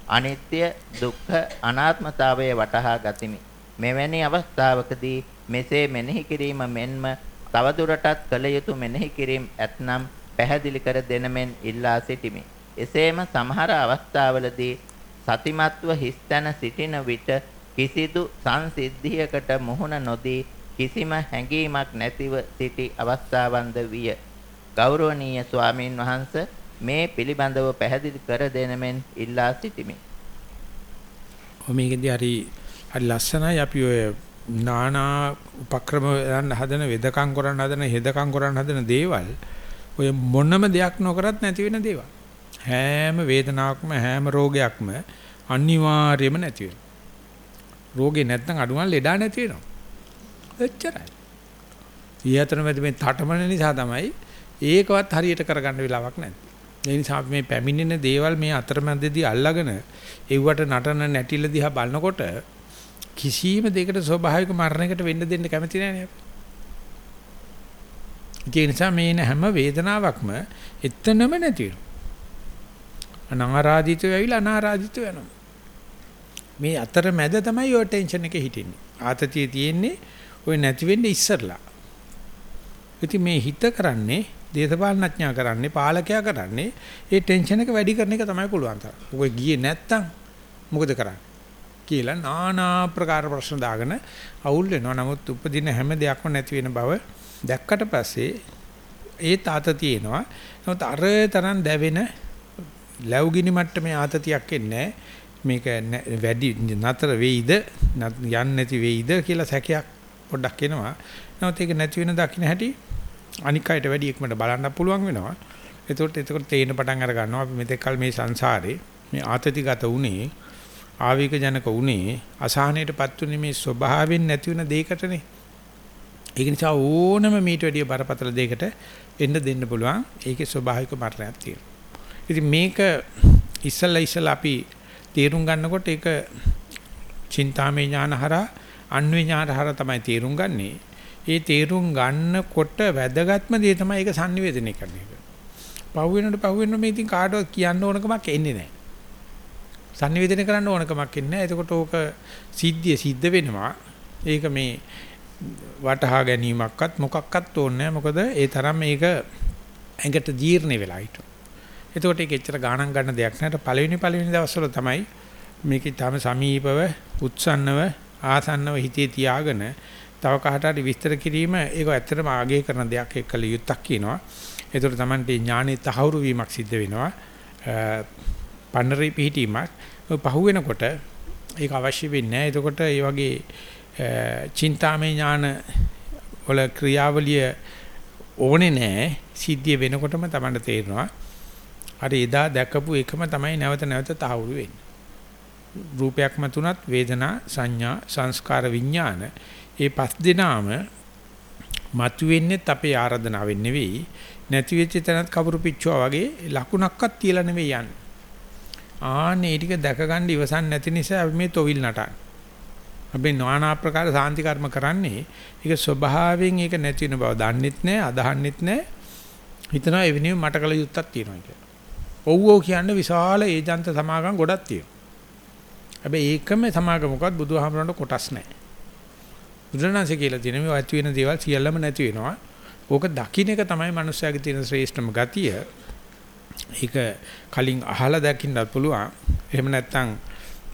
අනිත්‍ය දුක්ඛ අනාත්මතාවය වටහා ගතිමි. මෙවැනි අවස්ථාවකදී මෙසේ මෙනෙහි කිරීම මෙන්ම තවදුරටත් කළ යුතු මෙනෙහි කිරීම ඇතනම් පැහැදිලි කර දෙනමෙන් ඉල්ලා සිටිමි. එසේම සමහර අවස්ථාවලදී සතිමත්ව හිස්තැන සිටින විට කිසිදු සංසිද්ධියකට මුහුණ නොදී කිසිම හැඟීමක් නැතිව සිටි අවස්ථාවන්ද විය. ගෞරවනීය ස්වාමීන් වහන්ස මේ පිළිබඳව පැහැදිලි කර දෙනමෙන් ඉල්ලා සිටිමි. මේකෙදී හරි හරි ලස්සනයි අපි ඔය නානා උපක්‍රම ගන්න හදන වෙදකම් කරන්න හදන හෙදකම් කරන්න හදන දේවල් ඔය මොනම දෙයක් නොකරත් නැති වෙන දේවල්. හැම වේදනාවක්ම හැම රෝගයක්ම අනිවාර්යයෙන්ම නැති වෙනවා. රෝගේ නැත්නම් අඩුවන් ලෙඩා නැති වෙනවා. එච්චරයි. ඊයතරමැද මේ තටමන නිසා තමයි ඒකවත් හරියට කරගන්න වෙලාවක් නැති. ඒ නිසා අපි මේ පැමිණෙන දේවල් මේ අතරමැදදී අල්ලගෙන එව්වට නටන නැටිල දිහා බලනකොට කිසියම් දෙයකට ස්වභාවික මරණයකට වෙන්න දෙන්න කැමති නැහැ ඒ නිසා මේ හැම වේදනාවක්ම එතනම නැති වෙනවා. අනාරාධිතව ඇවිල්ලා අනාරාධිතව යනවා. මේ අතර මැද තමයි ඔය ටෙන්ෂන් එක හිටින්නේ. ආතතිය තියෙන්නේ ඔය නැති වෙන්නේ ඉස්සරලා. ඉතින් මේ හිත කරන්නේ දේශපාලනඥයා කරන්නේ පාලකයා කරන්නේ ඒ ටෙන්ෂන් එක වැඩි කරන එක තමයි පුළුවන් තරම්. ඔය ගියේ නැත්තම් මොකද කරන්නේ? කියලා নানা ප්‍රකාර ප්‍රශ්න දාගෙන අවුල් වෙනවා. නමුත් උපදින හැම දෙයක්ම නැති වෙන බව දැක්කට පස්සේ ඒ තාත තියෙනවා. නමුත් අර තරම් දැවෙන ලැබුගිනි මට්ටමේ ආතතියක් එන්නේ මේක වැඩි නතර වෙයිද යන්නේ නැති වෙයිද කියලා සැකයක් පොඩ්ඩක් එනවා. නමුත් ඒක නැති වෙන දකින්න හැටි අනික් අයට වැඩි ඉක්මනට බලන්න පුළුවන් වෙනවා. එතකොට එතකොට තේින පටන් අර ගන්නවා අපි මෙතෙක් කල මේ සංසාරේ මේ ආතතිගත උනේ ආවේග ජනක උනේ අසහනයටපත් උනේ මේ ස්වභාවයෙන් නැති වෙන දෙයකටනේ. ඒක නිසා ඕනම මීට වැඩිය බරපතල දෙයකට එන්න දෙන්න පුළුවන්. ඒකේ ස්වභාවික මරණයක් තියෙනවා. ඉතින් මේක ඉස්සල්ලා ඉස්සල්ලා අපි තේරුම් ගන්නකොට ඒක චින්තාමය ඥානහරා අන්වේ ඥානහරා තමයි තේරුම් ගන්නේ. ඒ තේරුම් ගන්නකොට වැදගත්ම දේ තමයි ඒක sannivedanaya කරන එක. පහු වෙනකොට පහු වෙනකොට මේ ඉතින් කාටවත් කියන්න ඕනකමක් එන්නේ නැහැ. sannivedanaya කරන්න ඕනකමක් එන්නේ නැහැ. එතකොට ඕක සිද්ධිය සිද්ධ වෙනවා. ඒක මේ වටහා ගැනීමක්වත් මොකක්වත් ඕනේ නැහැ. මොකද ඒ තරම් මේක ඇඟට ජීර්ණ වෙලා හිටු. එතකොට ඒක එච්චර ගාණක් ගන්න දෙයක් නෑ. පළවෙනි පළවෙනි දවස්වල තමයි මේකේ තම සමීපව, උත්සන්නව, ආසන්නව හිතේ තියාගෙන තව කාට හරි විස්තර කිරීම ඒක ඇත්තටම ආගේ කරන දෙයක් එක්කල යුත්තක් කියනවා. ඒතර තමයි ඥානෙ තහවුරු වීමක් සිද්ධ වෙනවා. පන්නරේ පිහිටීමක්. පහු වෙනකොට ඒක අවශ්‍ය වෙන්නේ නැහැ. එතකොට ඒ වගේ චින්තාමය ඥාන වල ක්‍රියාවලිය ඕනේ නැහැ. සිද්ධිය වෙනකොටම තමයි තේරෙනවා. අර එදා දැකපු එකම තමයි නැවත නැවත තහවුරු වෙන්නේ. රූපයක් මතුණත් වේදනා සංඥා සංස්කාර විඥාන ඒ පස් දෙනාම මතුවෙන්නේත් අපේ ආරාධනාවෙන් නෙවෙයි නැති වෙච්ච තැනත් කවුරු පිච්චුවා වගේ ලකුණක්වත් තියලා නෙවෙයි යන්නේ. ආන්නේ ටික දැක ගන්න ඉවසන් නැති නිසා අපි මේ තොවිල් නටන්නේ. අපි নানা ආකාර සාන්ති කර්ම කරන්නේ ඒක ස්වභාවයෙන් ඒක නැති වෙන බව දන්නෙත් නැහැ අදහන්නෙත් නැහැ හිතනවා ඒ වෙනුවෙන් මට කල යුත්තක් තියෙනවා කියලා. ඔව් ඔව් කියන්නේ විශාල ඒජන්ත සමාගම් ගොඩක් තියෙනවා. හැබැයි ඒකම සමාගමකවත් බුදුහාමරන්ට කොටස් නැහැ. බුදුරණන්සේ කියලා තියෙන මේ ඇති වෙන දේවල් සියල්ලම නැති වෙනවා. ඕක දකින්න එක තමයි මනුස්සයාගේ තියෙන ශ්‍රේෂ්ඨම ගතිය. ඒක කලින් අහලා දකින්නත් පුළුවන්. එහෙම නැත්නම්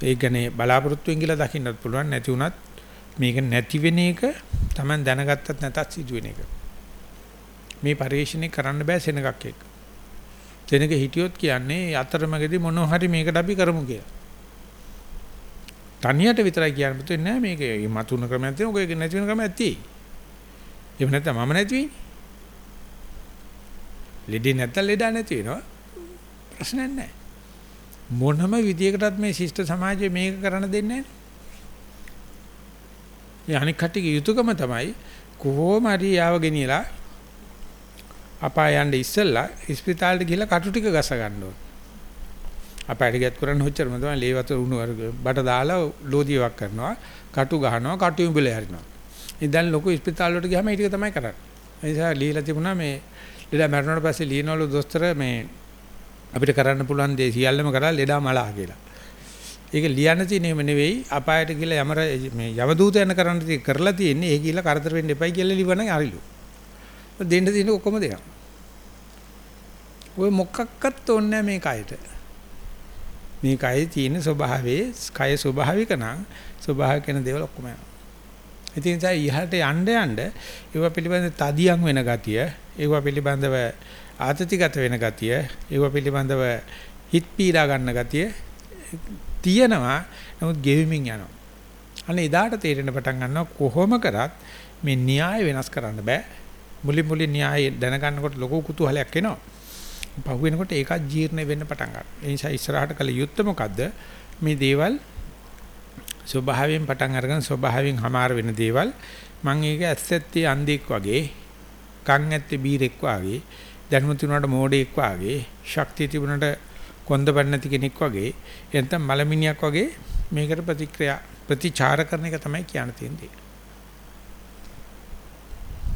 ඒ කියන්නේ බලාපොරොත්තුෙන් කියලා දකින්නත් පුළුවන්. නැති වුණත් මේක නැති වෙන එක Taman දැනගත්තත් නැතත් සිදු වෙන එක. මේ පරිශ්‍රණය කරන්න බෑ සෙනගක් එක්ක. සෙනග හිටියොත් කියන්නේ අතරමඟදී මොනවා හරි මේකට අපි කරමු කියලා. තනියට විතරයි කියන්න බෑ නෑ මේක මතුන ක්‍රමයක් තියෙනවා ඔය නැති වෙන ක්‍රමයක් තියෙයි. එහෙම නැත්නම් මම නැති වෙන්නේ. ලෙඩේ නැත්තම් ලෙඩ නැති වෙනවා. ප්‍රශ්නයක් නැහැ. මොනම විදියකටත් මේ ශිෂ්ට සමාජයේ මේක කරන්න දෙන්නේ නැහැ. ඒ අනික් කට්ටියගේ යුතුයකම තමයි කොහොම හරි යාව ගෙනියලා අපා යන්න ඉස්සෙල්ලා ඉස්පිතාලෙට ගිහලා කටු ටික ගස ගන්න ඕන. අපාට ගියත් කරන්න හොච්චරම තමයි ලේ වතුර උණු වර්ග බට දාලා ලෝදියක් කරනවා කටු ගහනවා කටු උඹල හරිනවා. ඉතින් ලොකු ඉස්පිතාල වලට ගියාම ඒක තමයි කරන්නේ. ඒ නිසා ලීලා තිබුණා මේ ලෙඩා මැරුණාට පස්සේ ලියනවලු දොස්තර මේ අපිට කරන්න පුළුවන් දේ සියල්ලම කරලා ලෙඩා මලා කියලා. ඒක ලියන්න තියෙනේම නෙවෙයි අපායට ගිහලා යමර මේ යව දූත යන කරන්න තියෙ කරලා තියෙන්නේ ඒ ගිහලා කරදර වෙන්න එපයි කියලා ලිවන හරිලු. දෙන්න තියෙන ඔක්කොම දෙයක්. ඔය මොකක්වත් ඕනේ මේ කයට. මේ කයේ තියෙන ස්වභාවයේ කය ස්වභාවික නම් ස්වභාවික වෙන දේවල් ඔක්කොම යනවා. ඉතින් ඒ ඉහළට යන්න යන්න ඒවා පිළිබඳ තදියම් වෙන ගතිය, ඒවා පිළිබඳව ආතතිගත වෙන ගතිය, ඒවා පිළිබඳව හිත පීඩා ගන්න ගතිය තියෙනවා. නමුත් ගෙවිමින් යනවා. අන්න එදාට තේරෙන පටන් ගන්නවා කොහොම කරත් මේ න්‍යාය වෙනස් කරන්න බෑ. මුලින් මුලින් න්‍යාය දැනගන්නකොට ලොකු කුතුහලයක් එනවා. පහු වෙනකොට ඒකත් ජීර්ණ වෙන්න පටන් ගන්නවා. ඒ නිසා ඉස්සරහට කළ යුත්තේ මොකද්ද? මේ දේවල් ස්වභාවයෙන් පටන් අරගෙන ස්වභාවයෙන් හමාර වෙන දේවල් මම ඒක ඇස්සැත්තේ අන්ධෙක් වගේ කන් ඇත්තේ බීරෙක් වගේ දැනුම තිබුණාට මෝඩෙක් වගේ ශක්තිය තිබුණාට කොන්ද නැති කෙනෙක් වගේ එතන මලමිනියක් වගේ මේකට ප්‍රතික්‍රියා ප්‍රතිචාර කරන එක තමයි කියන්න තියෙන්නේ.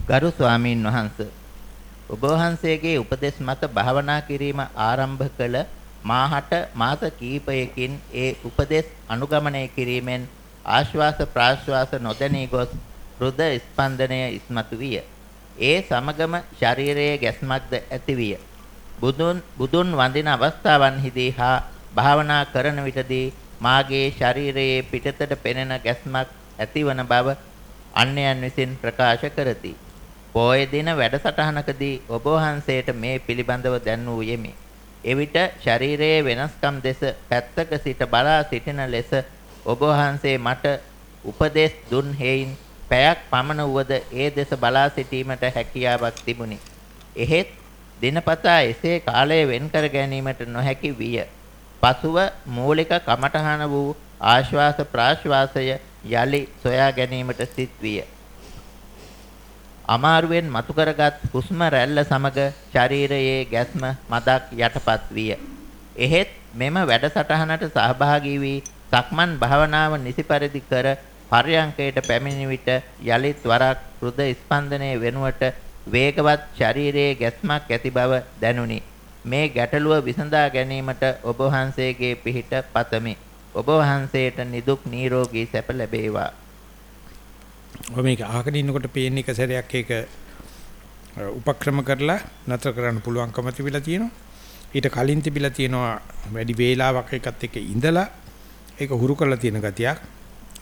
ගරු ස්වාමීන් වහන්සේ ඔබ වහන්සේගේ උපදෙස් මත භාවනා කිරීම ආරම්භ කළ මාහට මාස කිහිපයකින් ඒ උපදෙස් අනුගමනය කිරීමෙන් ආශ්වාස ප්‍රාශ්වාස නොදැනී ගොස් හෘද ස්පන්දනය ඉස්මතු විය. ඒ සමගම ශරීරයේ ගැස්මක්ද ඇතිවිය. බුදුන් බුදුන් වඳින අවස්ථාවන්හිදී හා භාවනා කරන විටදී මාගේ ශරීරයේ පිටතට පෙනෙන ගැස්මක් ඇතිවන බව අන්‍යයන් විසින් ප්‍රකාශ කරති. පොය දින වැඩසටහනකදී ඔබ වහන්සේට මේ පිළිබඳව දැන්වූ යෙමි. එවිට ශරීරයේ වෙනස්කම් දෙස පැත්තක සිට බලා සිටින ලෙස ඔබ වහන්සේ මට උපදෙස් දුන් හේයින් පැයක් පමණ වුවද ඒ දෙස බලා සිටීමට හැකියාවක් තිබුණි. එහෙත් දිනපතා එසේ කාලය වෙන් කර ගැනීමට නොහැකි විය. පසුව මූලික කමඨහන වූ ආශ්වාස ප්‍රාශ්වාසය යලි සොයා ගැනීමට සිත් විය. අමාරුවෙන් මතු කරගත් හුස්ම රැල්ල සමග ශරීරයේ ගැස්ම මදක් යටපත් විය. එහෙත් මෙම වැඩසටහනට සහභාගී වී සක්මන් භාවනාව නිසි පරිදි කර පර්යංකයට පැමිණි විට යලිත් වරක් හෘද ස්පන්දනයේ වෙනුවට වේගවත් ශරීරයේ ගැස්මක් ඇති බව දැනුනි. මේ ගැටලුව විසඳා ගැනීමට ඔබ වහන්සේගේ පිහිට පතමි. ඔබ වහන්සේට නිදුක් නිරෝගී සැප ලැබේවා. ඔය මේක අහගෙන ඉන්නකොට පේන එක සැරයක් ඒක උපක්‍රම කරලා නතර කරන්න පුළුවන්කම තිබිලා තියෙනවා. ඊට කලින් තිබිලා තියෙනවා වැඩි වේලාවක් එකත් එක්ක ඉඳලා ඒක හුරු කරලා තියෙන ගතියක්.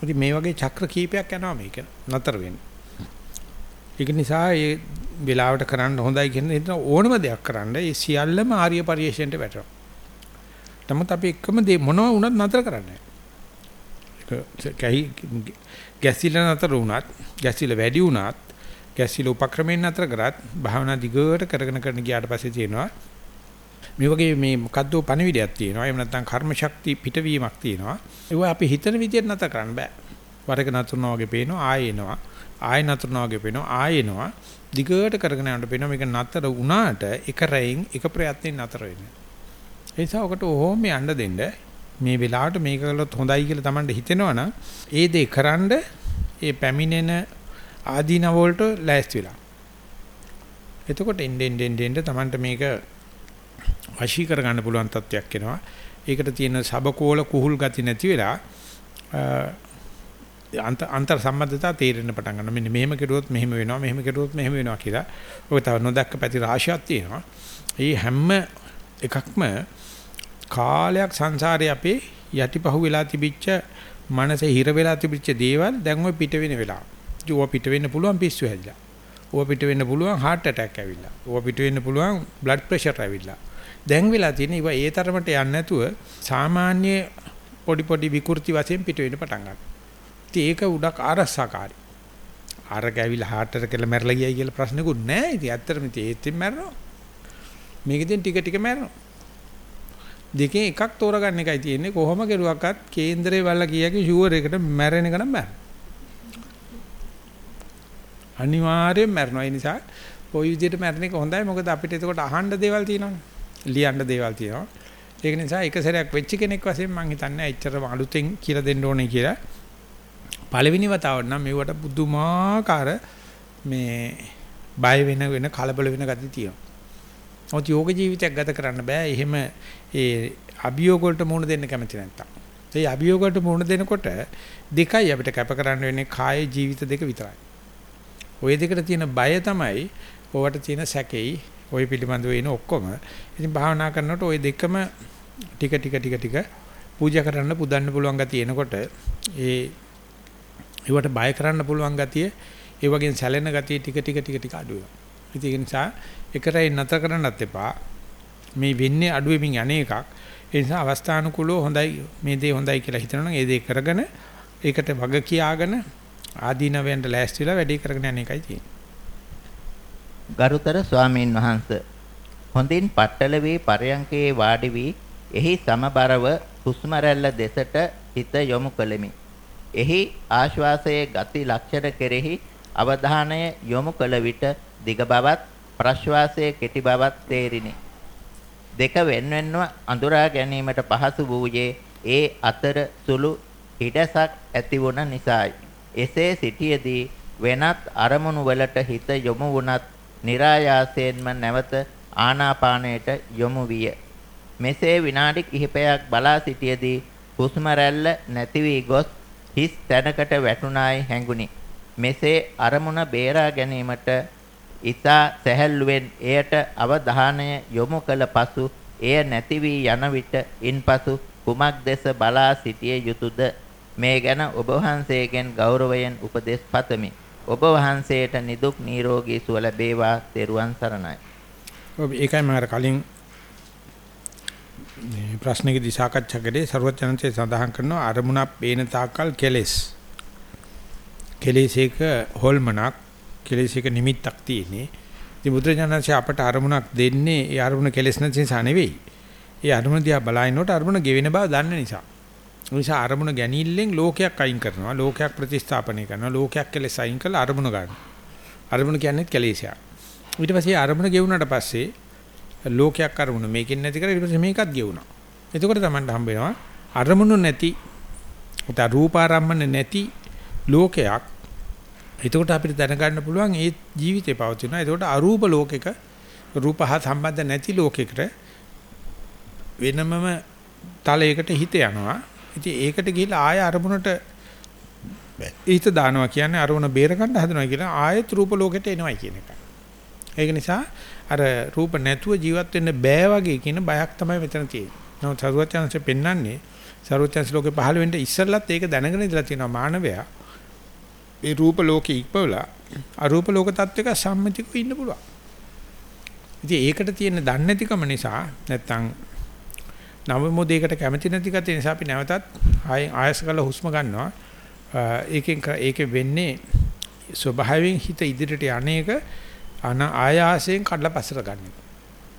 ඉතින් මේ වගේ චක්‍ර කීපයක් යනවා මේක නතර වෙන්න. ඒක නිසා මේ වෙලාවට කරන්න හොඳයි කියන හිතන ඕනම දෙයක් කරන්න ඒ සියල්ලම ආර්ය පරිශ්‍රයට වැටෙනවා. නමුත් අපි එකම දේ මොනවා වුණත් නතර කරන්නේ නැහැ. ගැසිල නතර වුණත් ගැසිල වැඩි වුණත් ගැසිල උපක්‍රමයෙන් නතර කරත් භාවනා දිගට කරගෙන කරගෙන ගියාට පස්සේ තියෙනවා මේ වගේ මේ මොකද්ද පණවිඩයක් තියෙනවා. එහෙම නැත්නම් කර්ම ශක්තිය පිටවීමක් තියෙනවා. ඒක අපි හිතන විදිහට නතර කරන්න බෑ. වරක නතරනවා වගේ පේනවා ආයෙ එනවා. ආයෙ නතරනවා වගේ පේනවා ආයෙ එනවා. දිගට කරගෙන යනකොට පේනවා මේක නතර වුණාට එක රැයින් එක ප්‍රයත්නෙන් නතර වෙන්නේ ඒ නිසා ඔකට ඕම යන්න දෙන්න. මේ වෙලාවට මේක කළොත් හොඳයි කියලා Tamanට හිතෙනවනම් ඒ දේ කරන්ඩ ඒ පැමිණෙන ආදීනව වලට ලෑස්ති වෙලා. එතකොට එන්න එන්න එන්න එන්න Tamanට මේක වශී කරගන්න පුළුවන් තත්යක් එනවා. ඒකට තියෙන සබකෝල කුහුල් ගති නැති වෙලා අන්තර් සම්බන්ධතා තේරෙන්න පටන් ගන්නවා. මෙන්න මෙහෙම කෙරුවොත් මෙහෙම වෙනවා, මෙහෙම කෙරුවොත් මෙහෙම වෙනවා කියලා. ඔය තව නොදැක්ක පැති රාශියක් තියෙනවා. මේ හැම එකක්ම කාලයක් සංසාරේ අපේ යටිපහුව වෙලා තිබිච්ච මනසේ හිර වෙලා තිබිච්ච දේවල් දැන් ඔය පිට වෙන වෙලාව. ඌව පිට වෙන්න පුළුවන් පිස්සු හැදිලා. ඌව පිට වෙන්න පුළුවන් heart attack ඇවිල්ලා. ඌව පිට වෙන්න පුළුවන් blood pressure ඇවිල්ලා. දැන් වෙලා තියෙන ඉව ඒ තරමට යන්නේ නැතුව සාමාන්‍ය පොඩි පොඩි විකෘති වශයෙන් පිට වෙන්න පටන් ගන්නවා. ඉතින් ඒක උඩක් ආරස්සාකාරයි. ආර ගැවිලා heart attack කියලා මැරලා ගියයි කියලා ප්‍රශ්නකුත් නැහැ. ඉතින් ඇත්තටම ඉතින් ඒත්ෙන් මැරෙනවා. මේකෙන් ටික ටික මැරෙනවා. දෙකෙන් එකක් තෝරගන්න එකයි තියෙන්නේ කොහොම කෙරුවක්වත් කේන්දරේ වල්ලා කියකි ෂුවර් එකට මැරෙන එක නම් මැරෙන. අනිවාර්යෙන් මැරෙනවා. ඒ නිසා ওই විදිහට මැරෙන එක හොඳයි. මොකද අපිට එතකොට අහන්න දේවල් තියෙනවනේ. ලියන්න දේවල් තියෙනවා. ඒක නිසා එක සැරයක් වෙච්ච කෙනෙක් වශයෙන් මම හිතන්නේ ඇත්තටම අලුතෙන් කියලා දෙන්න ඕනේ කියලා. පළවෙනි වතාවට නම් මෙවට පුදුමාකාර මේ බය වෙන වෙන කලබල වෙන ගති තියෙනවා. නමුත් යෝග ජීවිතයක් ගත කරන්න බෑ. එහෙම ඒ අභියෝග වලට මුහුණ දෙන්න කැමති නැත්තම්. ඒ අභියෝග වලට මුහුණ දෙනකොට දෙකයි අපිට කැප කරන්න වෙන්නේ කාය ජීවිත දෙක විතරයි. ওই දෙකට තියෙන බය තමයි ඔවට තියෙන සැකෙයි ওই පිළිබඳව එන ඔක්කොම. ඉතින් භාවනා කරනකොට ওই දෙකම ටික ටික ටික ටික පූජා කරන්න පුදන්න පුළුවන් ගතිය එනකොට ඒ ඒවට බය කරන්න පුළුවන් ගතිය ඒ වගේ සැලෙන ගතිය ටික ටික ටික ටික අඩු වෙනවා. ඉතින් ඒ නිසා එකරයි නැතර කරන්නත් එපා. මේ වෙන්නේ අඩු වෙමින් යන්නේ එකක්. ඒ නිසා අවස්ථානුකූලව හොඳයි මේ දේ හොඳයි කියලා හිතනනම් ඒ දේ කරගෙන ඒකට වග කියාගෙන ආදීනවෙන්ට ලෑස්තිලා වැඩේ කරගෙන යන එකයි තියෙන්නේ. ගරුතර ස්වාමීන් වහන්ස හොඳින් පట్టල වී පරයන්කේ වාඩි වී එහි සමබරව හුස්ම රැල්ල දෙසට හිත යොමු කළෙමි. එහි ආශ්වාසයේ ගති ලක්ෂණ කෙරෙහි අවධානය යොමු කළ විට දිග බවත් ප්‍රශ්වාසයේ කෙටි බවත් තේරිනි. දෙක වෙන්වෙන්ව අඳුරා ගැනීමට පහසු වූයේ ඒ අතර සුළු හිඩසක් ඇති වුණ නිසායි. එසේ සිටියේදී වෙනත් අරමුණු වලට හිත යොමු වුණත් નિરાයාසයෙන්ම නැවත ආනාපානයට යොමු විය. මෙසේ විනාඩි කිහිපයක් බලා සිටියේදී හුස්ම රැල්ල නැති වී ගොස් හිස් තැනකට වැටුණායි හැඟුණි. මෙසේ අරමුණ බේරා ගැනීමට ඊතා සැහැල්ලුවෙන් එයට අවධානය යොමු කළ පසු එය නැති වී යන විට ඉන්පසු කුමක් දෙස බලා සිටිය යුතුයද මේ ගැන ඔබ වහන්සේගෙන් ගෞරවයෙන් උපදෙස් පතමි. ඔබ වහන්සේට නිදුක් නිරෝගී සුව ලැබේවා. තෙරුවන් සරණයි. ඔබ ඒකයි මම කලින් මේ ප්‍රශ්නෙකදී සාකච්ඡා කරේ ਸਰවඥාන්සේ සඳහන් කරනවා අරමුණක් පේන තාක්කල් කෙලෙස්. කෙලෙස් එක හොල්මනක්. කෙලෙස් එක නිමිත්තක් තියෙන්නේ. ඉතින් බුදුරජාණන්සේ අපට අරමුණක් දෙන්නේ ඒ අරමුණ කෙලෙස් නැති නිසා නෙවෙයි. ඒ අරමුණ දිහා බලනකොට අරමුණ ගෙවෙන බව දන්න නිසා. ඒ නිසා අරමුණ ගැනීමෙන් ලෝකයක් අයින් කරනවා. ලෝකයක් ප්‍රතිස්ථාපනය කරනවා. ලෝකයක් කෙලෙස් අයින් කරලා අරමුණ ගන්නවා. අරමුණ කියන්නේ කෙලෙසයක්. ඊට පස්සේ අරමුණ ගෙවුනට පස්සේ ලෝකයක් අරමුණ මේකෙන් නැති කරලා ඊට පස්සේ මේකත් ගෙවුනා. එතකොට තමයි හම්බ වෙනවා අරමුණු නැති උත රූපාරම්මන නැති ලෝකයක් එතකොට අපිට දැනගන්න පුළුවන් ඒ ජීවිතේ පවතිනවා. එතකොට අරූප ලෝකෙක රූප හා සම්බන්ධ නැති ලෝකයකට වෙනමම තලයකට හිත යනවා. ඉතින් ඒකට ගිහිල්ලා ආය අරමුණට හිත දානවා කියන්නේ අරමුණ බේර ගන්න හදනවා කියලා ආයෙත් රූප ලෝකෙට එනවයි කියන එක. ඒක නිසා අර රූප නැතුව ජීවත් වෙන්න බෑ වගේ කියන බයක් තමයි මෙතන තියෙන්නේ. නමුත් සරුවචනන්සේ පෙන්වන්නේ සරුවචනන්සේ ලෝකේ පහළ වෙන්න ඉස්සෙල්ලත් ඒක දැනගෙන ඉඳලා තියෙනවා මානවයා. ඒ රූප ලෝකේ ඉක්පවලා අරූප ලෝක තත්වයක සම්මතිකව ඉන්න පුළුවන්. ඉතින් ඒකට තියෙන දන්නේ නැතිකම නිසා නැත්තම් නවමෝදයකට කැමති නැති ගැති නිසා අපි නැවතත් ආය ආයස කළ හුස්ම ගන්නවා. ඒකෙන් ඒකේ වෙන්නේ ස්වභාවයෙන් හිත ඉදිරියට යන්නේක අන ආයාසයෙන් කඩලා පස්සට ගන්න එක.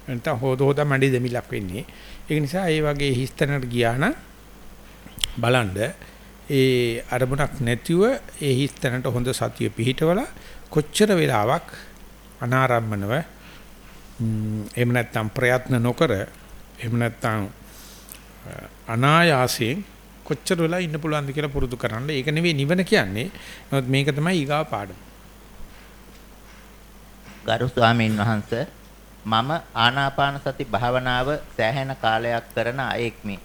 නැත්නම් හොද හොද මැඩි දෙමිලක් වෙන්නේ. ඒක නිසා ඒ වගේ හිස්තැනකට ගියා නම් බලන්න ඒ අරමුණක් නැතිව ඒ හිස්තැනට හොඳ සතිය පිහිටවලා කොච්චර වෙලාවක් අනාරම්මනව එහෙම නැත්නම් ප්‍රයත්න නොකර එහෙම නැත්නම් අනායාසයෙන් කොච්චර වෙලා ඉන්න පුළුවන්ද කියලා පුරුදු කරන්න. ඒක නෙවෙයි නිවන කියන්නේ. නමුත් මේක තමයි ඊගා පාඩම. ගරු ස්වාමීන් වහන්ස මම ආනාපාන සති භාවනාව සෑහෙන කාලයක් කරන අයෙක්මි.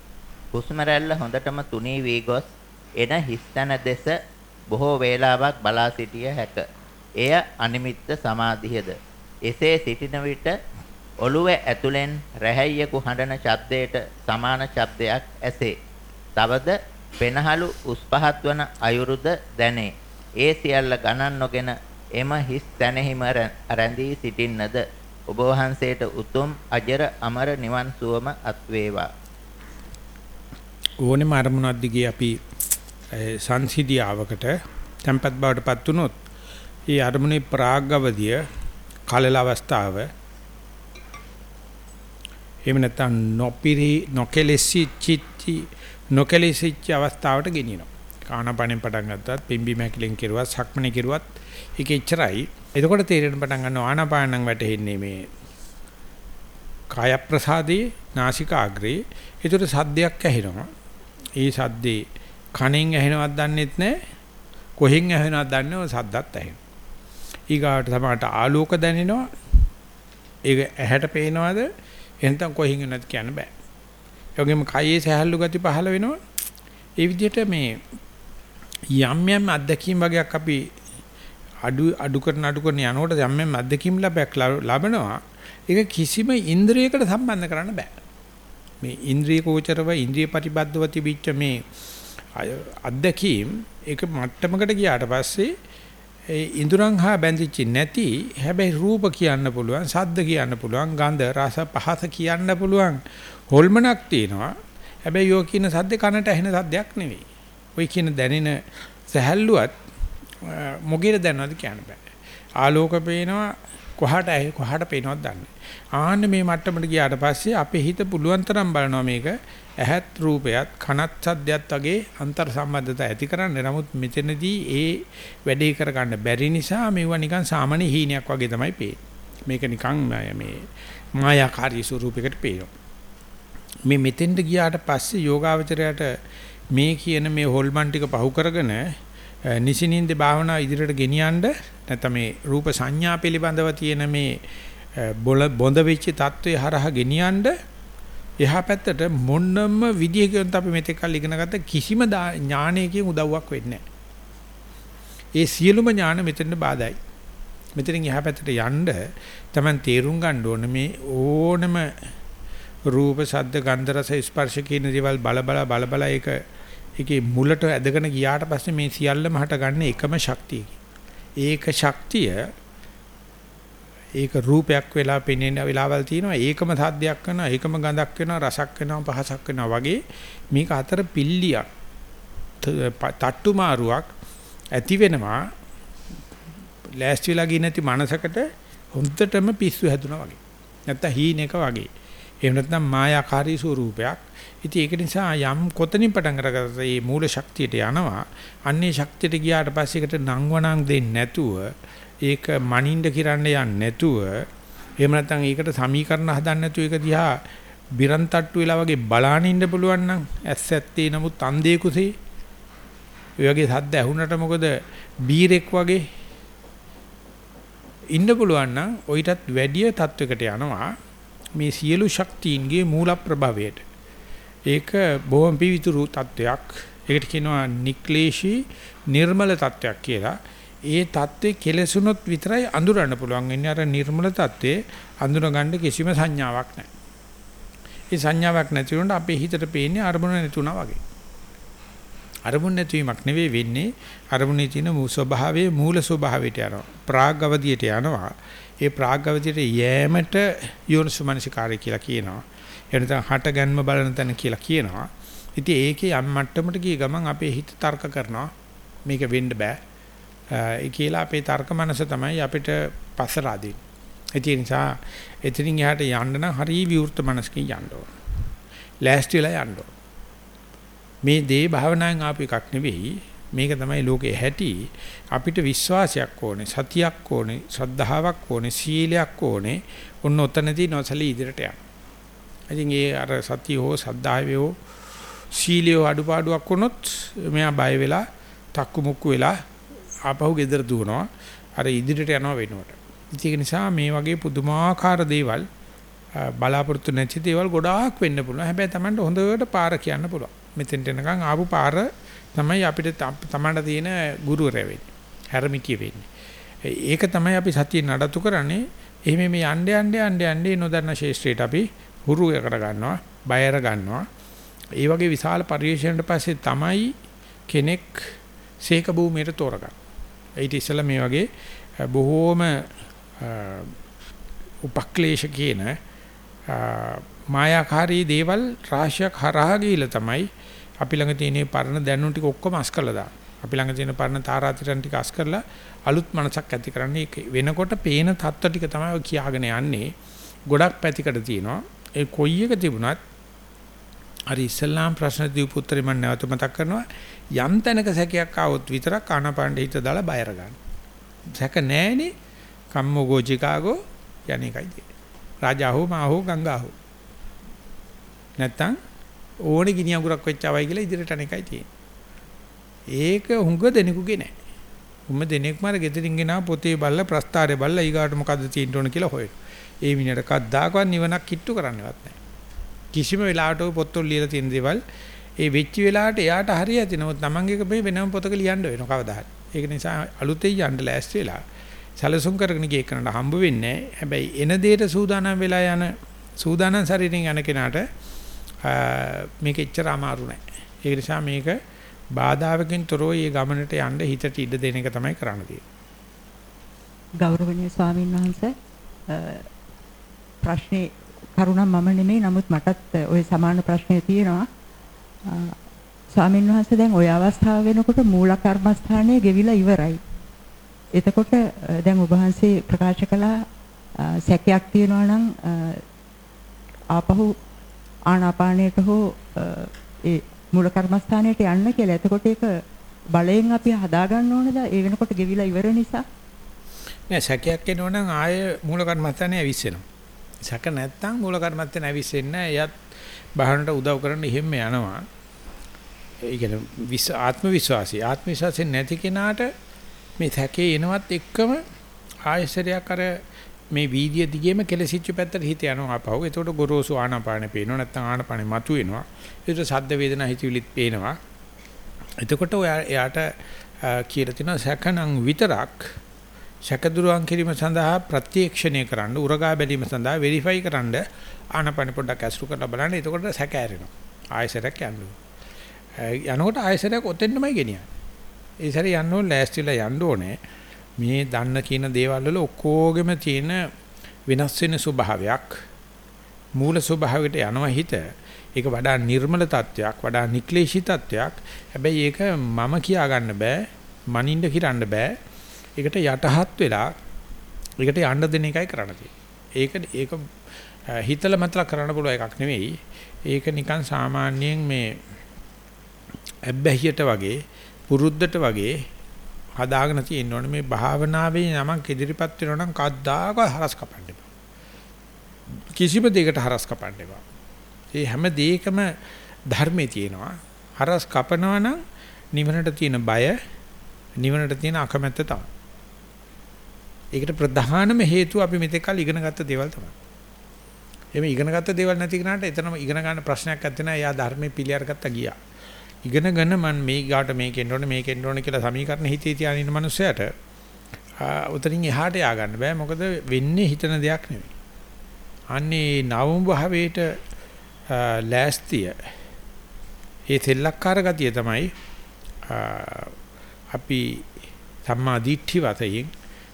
හුස්ම රැල්ල හොඳටම තුනී වී ගොස් එන හිස්තන දෙස බොහෝ වේලාවක් බලා සිටිය හැක. එය අනිමිත්ත සමාධියද. එසේ සිටින විට ඔළුවේ ඇතුලෙන් රැහැයියකු හඬන ශබ්දයට සමාන ශබ්දයක් ඇසේ. තවද පෙනහළු උස් පහත් වන අයුරුද දැනේ. ඒ සියල්ල ගණන් නොගෙන එම හිස් තැනෙහිම රැඳී සිටින්නද ඔබ වහන්සේට උතුම් අජර අමර නිවන් සුවම අත් වේවා. ඕනෙම අරමුණක් දිගේ අපි සංසිද්ධියාවකට tempat බවටපත් වුනොත් ඒ අරමුණේ ප්‍රාග්ගවදිය කලල අවස්ථාව එහෙම නැත්නම් නොපිරි නොකෙලෙසි චිත්ති නොකෙලෙසිච්ච අවස්ථාවට ගෙනියනවා. කානපණෙන් පටන් ගත්තත් පිම්බි මැකිලෙන් කෙරුවත් සක්මනේ කෙරුවත් ඒක එච්චරයි. එතකොට තේරෙන පටන් ගන්නවා ආනාපානං වැටෙන්නේ මේ කාය ප්‍රසාදේ නාසිකාග්‍රේ. ඒතර සද්දයක් ඇහෙනවා. ඒ සද්දේ කණෙන් ඇහෙනවද දන්නෙත් නැහැ. කොහෙන් ඇහෙනවද දන්නේ ඔය සද්දත් ඇහෙනවා. ඊගාට තමයි ආලෝක දැනෙනවා. ඒක ඇහැට පේනවද? එහෙනම් කොහෙන් එනවද කියන්න බෑ. ඒ වගේම කයේ සහැල්ලු ගති පහළ වෙනවා. ඒ විදිහට මේ යම් යම් අත්දැකීම් වගේක් අපි අඩු අඩු කරන අඩු කරන යනකොට යම් යම් අත්දැකීම් ලැබයක් ලබනවා. ඒක කිසිම ඉන්ද්‍රියයකට සම්බන්ධ කරන්න බෑ. මේ ඉන්ද්‍රිය කෝචරව ඉන්ද්‍රිය පරිබද්ධව තිබිච්ච මේ අත්දැකීම් ඒක මට්ටමකට ගියාට පස්සේ ඒ ඉඳුරන් හා බැඳිච්ච නැති හැබැයි රූප කියන්න පුළුවන් ශබ්ද කියන්න පුළුවන් ගන්ධ රස පහස කියන්න පුළුවන් හොල්මනක් තියෙනවා. හැබැයි යෝ කියන සද්ද කනට ඇහෙන සද්දයක් නෙවෙයි. ඔයි කියන දැනෙන සැහැල්ලුවත් මොගේද දැනනවද කියන්න බෑ. ආලෝක පේනවා කොහාට ඇහි කොහාට පේනවද දන්නේ. ආන්න මේ මට්ටමට ගියාට පස්සේ අපේ හිත පුළුවන් තරම් බලනවා මේක. ඇහත් රූපයත් කනත් සද්දයත් වගේ අන්තර් සම්බන්ධතා ඇති කරන්න. නමුත් මෙතනදී ඒ වැඩේ කරගන්න බැරි නිසා මේවා නිකන් සාමාන්‍ය හීනයක් වගේ තමයි පේන්නේ. මේක නිකන් මේ මායාකාරී ස්වරූපයකට පේනවා. මේ මෙතෙන්ට ගියාට පස්සේ යෝගාවචරයට මේ කියන මේ හොල්මන් ටික පහු කරගෙන නිසිනින්ද භාවනා ඉදිරියට ගෙනියන්න නැත්නම් මේ රූප සංඥා පිළිබඳව තියෙන මේ බොඳ වෙච්ච தત્ත්වය හරහා ගෙනියන්න එහා පැත්තට මොන්නම විදියකින් අපි මෙතෙක් කල් ඉගෙන ගත්ත කිසිම ඥානයකින් උදව්වක් වෙන්නේ ඒ සියලුම ඥාන මෙතන බාධායි. මෙතනින් එහා පැත්තට යන්න Taman තේරුම් ගන්න ඕන මේ ඕනම රූප, ශබ්ද, ගන්ධ, රස, ස්පර්ශ කියන දේවල් බල බල බල බල ඒක ඒකේ මුලට ඇදගෙන ගියාට පස්සේ මේ සියල්ලම හටගන්නේ එකම ශක්තියකින්. ඒක ශක්තිය ඒක රූපයක් වෙලා පෙනෙන වෙලාවල් තියෙනවා. ඒකම සාද්දයක් කරනවා ඒකම ගඳක් වෙනවා රසක් වෙනවා පහසක් වෙනවා වගේ මේක අතර පිල්ලියක් තට්ටු මාරුවක් ඇති වෙනවා. ලෑස්ති වෙලා ගියේ නැති මනසකට හොඳටම පිස්සු හැදුනා වගේ. නැත්තම් හීනෙක වගේ. එහෙම නැත්නම් මායාකාරී ස්වරූපයක්. ඉතින් ඒක නිසා යම් කොතනින් පටන් අරගත්තද මේ මූල ශක්තියට යනවා. අන්නේ ශක්තියට ගියාට පස්සේ ඒකට නංවනං දෙන්නේ නැතුව ඒක මනින්න කිරන්න යන්නේ නැතුව එහෙම නැත්නම් ඒකට සමීකරණ හදන්න නැතුව ඒක දිහා බිරන් තට්ටු වෙලා වගේ බලාන ඉන්න පුළුවන් නම් ඇස් ඇත්තේ නමුත් අන්ධේ කුසේ ඔය වගේ සද්ද ඇහුනට මොකද බීරෙක් වගේ ඉන්න පුළුවන් නම් ඔయితත් වැඩි තත්වයකට යනවා මේ සියලු ශක්තියින්ගේ මූල ප්‍රභවයට. ඒක බොහොම පිවිතුරු තත්වයක්. ඒකට කියනවා නික්ලේශී නිර්මල තත්වයක් කියලා. ඒ தત્ත්වේ කෙලසුනොත් විතරයි අඳුරන්න පුළුවන් වෙන්නේ අර නිර්මල தત્ත්වේ අඳුරගන්න කිසිම සංඥාවක් නැහැ. ඒ සංඥාවක් නැති වුණොත් අපේ හිතට පේන්නේ අරමුණ නැතුණා වගේ. අරමුණ නැතිවීමක් නෙවෙයි වෙන්නේ අරමුණේ තියෙන මූල ස්වභාවයේ මූල ස්වභාවයට යනවා. ප්‍රාග් අවදියට යනවා. ඒ ප්‍රාග් අවදියට යෑමට යෝනිසුමනසිකාරය කියලා කියනවා. එනතන හටගන්ම බලන තැන කියලා කියනවා. ඉතින් ඒකේ යම් මට්ටමකට ගිය ගමන් අපේ හිත තර්ක කරනවා. මේක වෙන්න බෑ. ඒ කියලා අපේ තර්ක මනස තමයි අපිට පස්සරා දෙන්නේ. ඒ නිසා එතනින් එහාට යන්න නම් හරිය විවෘත මනසකින් යන්න ඕන. ලෑස්ති වෙලා යන්න ඕන. මේ දේ භාවනාවෙන් ආපු එකක් නෙවෙයි. මේක තමයි ලෝකේ හැටි. අපිට විශ්වාසයක් ඕනේ, සතියක් ඕනේ, ශ්‍රද්ධාවක් ඕනේ, සීලයක් ඕනේ. ඔන්න ඔතනදී නොසලී ඉදිරියට යන්න. ඉතින් ඒ අර සතිය හෝ සද්ධාවේ හෝ සීලිය අඩුපාඩුවක් වුණොත් මෙයා බය වෙලා තක්කු මුක්කු වෙලා ආපහු ගෙදර දුවනවා. අර ඉදිරියට යනවා වෙනුවට. ඒක නිසා මේ වගේ පුදුමාකාර දේවල් බලාපොරොත්තු නැති දේවල් ගොඩාක් වෙන්න පුළුවන්. හැබැයි Tamanට හොඳට පාර කියන්න පුළුවන්. මෙතෙන්ට එනකන් ආපු පාර තමයි අපිට Tamanට තියෙන ගුරුවරයා වෙන්නේ. හැරමිටිය වෙන්නේ. ඒක තමයි අපි සතිය නඩත්තු කරන්නේ. එහෙම මේ යන්න යන්න යන්න යන්න නොදන්න ශේෂ්ත්‍රයට අපි හුරු කර ගන්නවා, බයර ගන්නවා. ඒ වගේ විශාල පරිශ්‍රණයට පස්සේ තමයි කෙනෙක් සීක භූමියට තෝරගන්නේ. ඊට ඉස්සෙල්ලා මේ වගේ බොහෝම උපක්ලේශ කියන මායාකාරී දේවල් රාශියක් හරහා ගිහිලා තමයි අපි ළඟ තියෙන පරණ දැනුම් ටික ඔක්කොම අස් කරලා දාන. අපි ළඟ තියෙන පරණ තාරාතිරන් ටික අස් කරලා අලුත් මනසක් ඇති කරන්නේ ඒක වෙනකොට පේන தত্ত্ব ටික තමයි ඔය කියාගෙන යන්නේ. ගොඩක් පැතිකඩ තියෙනවා. ඒ කොයි එක තිබුණත් අර ඉස්ලාම් ප්‍රශ්න දීපු උත්තරේ මම නැවත මතක් කරනවා. යම් තැනක සැකයක් ආවොත් විතරක් ආනපාණ්ඩ හිත දාලා බයර ගන්න. සැක නැහැනේ. කම්මෝ ගෝචිකාගෝ යන්නේ කයි තියෙන්නේ. රාජාහෝ මාහෝ ගංගාහෝ. නැත්තම් ඕනේ ගිනි අඟුරක් වෙච්චවයි කියලා ඉදිරියට අනේකයි තියෙන්නේ. ඒක හුඟ දෙනෙකුගේ නෑ. උම්ම දෙනෙක්ම අර ගෙදරින් ගෙනා පොතේ බල්ල ප්‍රස්තාරේ බල්ල ඊගාට මොකද්ද තියෙන්න ඕන කියලා හොයන. ඒ මිනිහට කද්දාකවත් නිවනක් කිට්ටු කරන්නවත් නෑ. කිසිම වෙලාවකට පොත්වල ලියලා තියෙන දේවල් ඒ වෙච්ච වෙලාවට එයාට හරිය ඇති. නමුත් Tamange මේ වෙනම පොතක ලියන්න වෙනවා කවදා හරි. ඒක නිසා අලුතෙන් යන්න ලෑස්ති වෙලා සැලසුම් කරගෙන ගිය කෙනාට හම්බ වෙන්නේ හැබැයි එන දෙයට සූදානම් වෙලා යන සූදානම් ශරීරයෙන් යන කෙනාට මේක එච්චර අමාරු නෑ. ඒ නිසා මේක බාධාවකින් තොරව මේ ගමනට යන්න හිතට ඉඩ දෙන එක තමයි කරන්න තියෙන්නේ. ගෞරවනීය ස්වාමීන් වහන්සේ ප්‍රශ්නේ කරුණා මම නෙමෙයි නමුත් මටත් ওই සමාන ප්‍රශ්නේ තියෙනවා. ස්වාමීන් වහන්සේ දැන් ওই අවස්ථාව වෙනකොට මූල කර්මස්ථානය ගෙවිලා ඉවරයි. එතකොට දැන් ඔබ වහන්සේ ප්‍රකාශ කළා සැකයක් තියෙනවා නම් ආපහු ආනාපානයට හෝ ඒ මූල කර්මස්ථානයට යන්න කියලා. එතකොට ඒක බලයෙන් අපි හදා ගන්න ඕනද? ඒ වෙනකොට ගෙවිලා ඉවර නිසා. නෑ සැකයක් එනවනම් ආයේ මූල කර්මස්ථානේ ඇවිස්සෙනවා. සැක නැත්තම් මූල කර්මස්ථානේ ඇවිස්සෙන්නේ නෑ. එයත් බහනට උදව් කරන්න එහෙම යනවා. ඒ කියන්නේ ආත්ම විශ්වාසී ආත්ම විශ්වාසයෙන් නැති කෙනාට මේ සැකේ එනවත් එක්කම ආයසරයක් අර මේ වීදිය දිගේම කෙලසිච්ච පැත්තට හිත යනවා අපහුව. එතකොට ගොරෝසු ආනාපානෙ පේනවා නැත්නම් ආනාපානෙ මතුවෙනවා. ඒකට සද්ද වේදනා හිතවිලිත් පේනවා. එතකොට එයාට කියලා තියෙනවා සැකනම් විතරක් සැකදුරුවන් කිරීම සඳහා ප්‍රත්‍යක්ෂණය කරන්න උරගා බැලීම සඳහා වෙරිෆයි කරන්න ආනාපානෙ පොඩ්ඩක් ඇසුරු කරලා බලන්න. එතකොට සැක ඇරෙනවා. ආයසරයක් යනවා. යනකොට ආයසරයක් ඔතෙන්මයි ගෙනියන්නේ. ඒ සැරේ යන්න ඕනේ ලෑස්තිලා යන්න ඕනේ. මේ දන්න කියන දේවල් වල ඔක්කොගෙම තියෙන වෙනස් වෙන ස්වභාවයක් මූල ස්වභාවයට යනවා හිත. ඒක වඩා නිර්මල තත්වයක්, වඩා නික්ලේශී තත්වයක්. හැබැයි ඒක මම කියා ගන්න බෑ, මනින්න කිරන්න බෑ. ඒකට යටහත් වෙලා ඒකට යන්න දෙන එකයි කරන්න ඒක ඒක හිතල මතල කරන්න පුළුවන් එකක් නෙවෙයි. ඒක නිකන් සාමාන්‍යයෙන් මේ ඇබ්බැහියට වගේ පුරුද්දට වගේ හදාගෙන තියෙන්න ඕනේ මේ භාවනාවේ නමක් ඉදිරිපත් වෙනවා නම් කද්දාක හරස් කපන්න එපා. කිසිම දෙයකට හරස් කපන්න එපා. ඒ හැම දෙයකම ධර්මයේ තියෙනවා. හරස් කපනවා නම් නිවනට තියෙන බය නිවනට තියෙන අකමැත්ත තමයි. ඒකට ප්‍රධානම හේතුව අපි මෙතෙක් කල් ඉගෙන ගත්ත දේවල් තමයි. එමේ ඉගෙන ගත්ත දේවල් නැති කෙනාට එතනම ඉගෙන ගන්න ප්‍රශ්නයක් නැත්නම් එයා ධර්මයේ පිළියර ගත්තා ගියා. ඉගෙනගෙන මම මේ ගාට මේකෙන්න ඕනේ මේකෙන්න ඕනේ කියලා සමීකරණ හිතේ තියාගෙන ඉන්න මනුස්සයට උතරින් එහාට යා ගන්න බෑ මොකද වෙන්නේ හිතන දෙයක් නෙවෙයි. අන්නේ නවම භාවයට ලෑස්තිය ඒ තෙල්ලක්කාර ගතිය තමයි අපි සම්මා දිට්ඨි වශයෙන්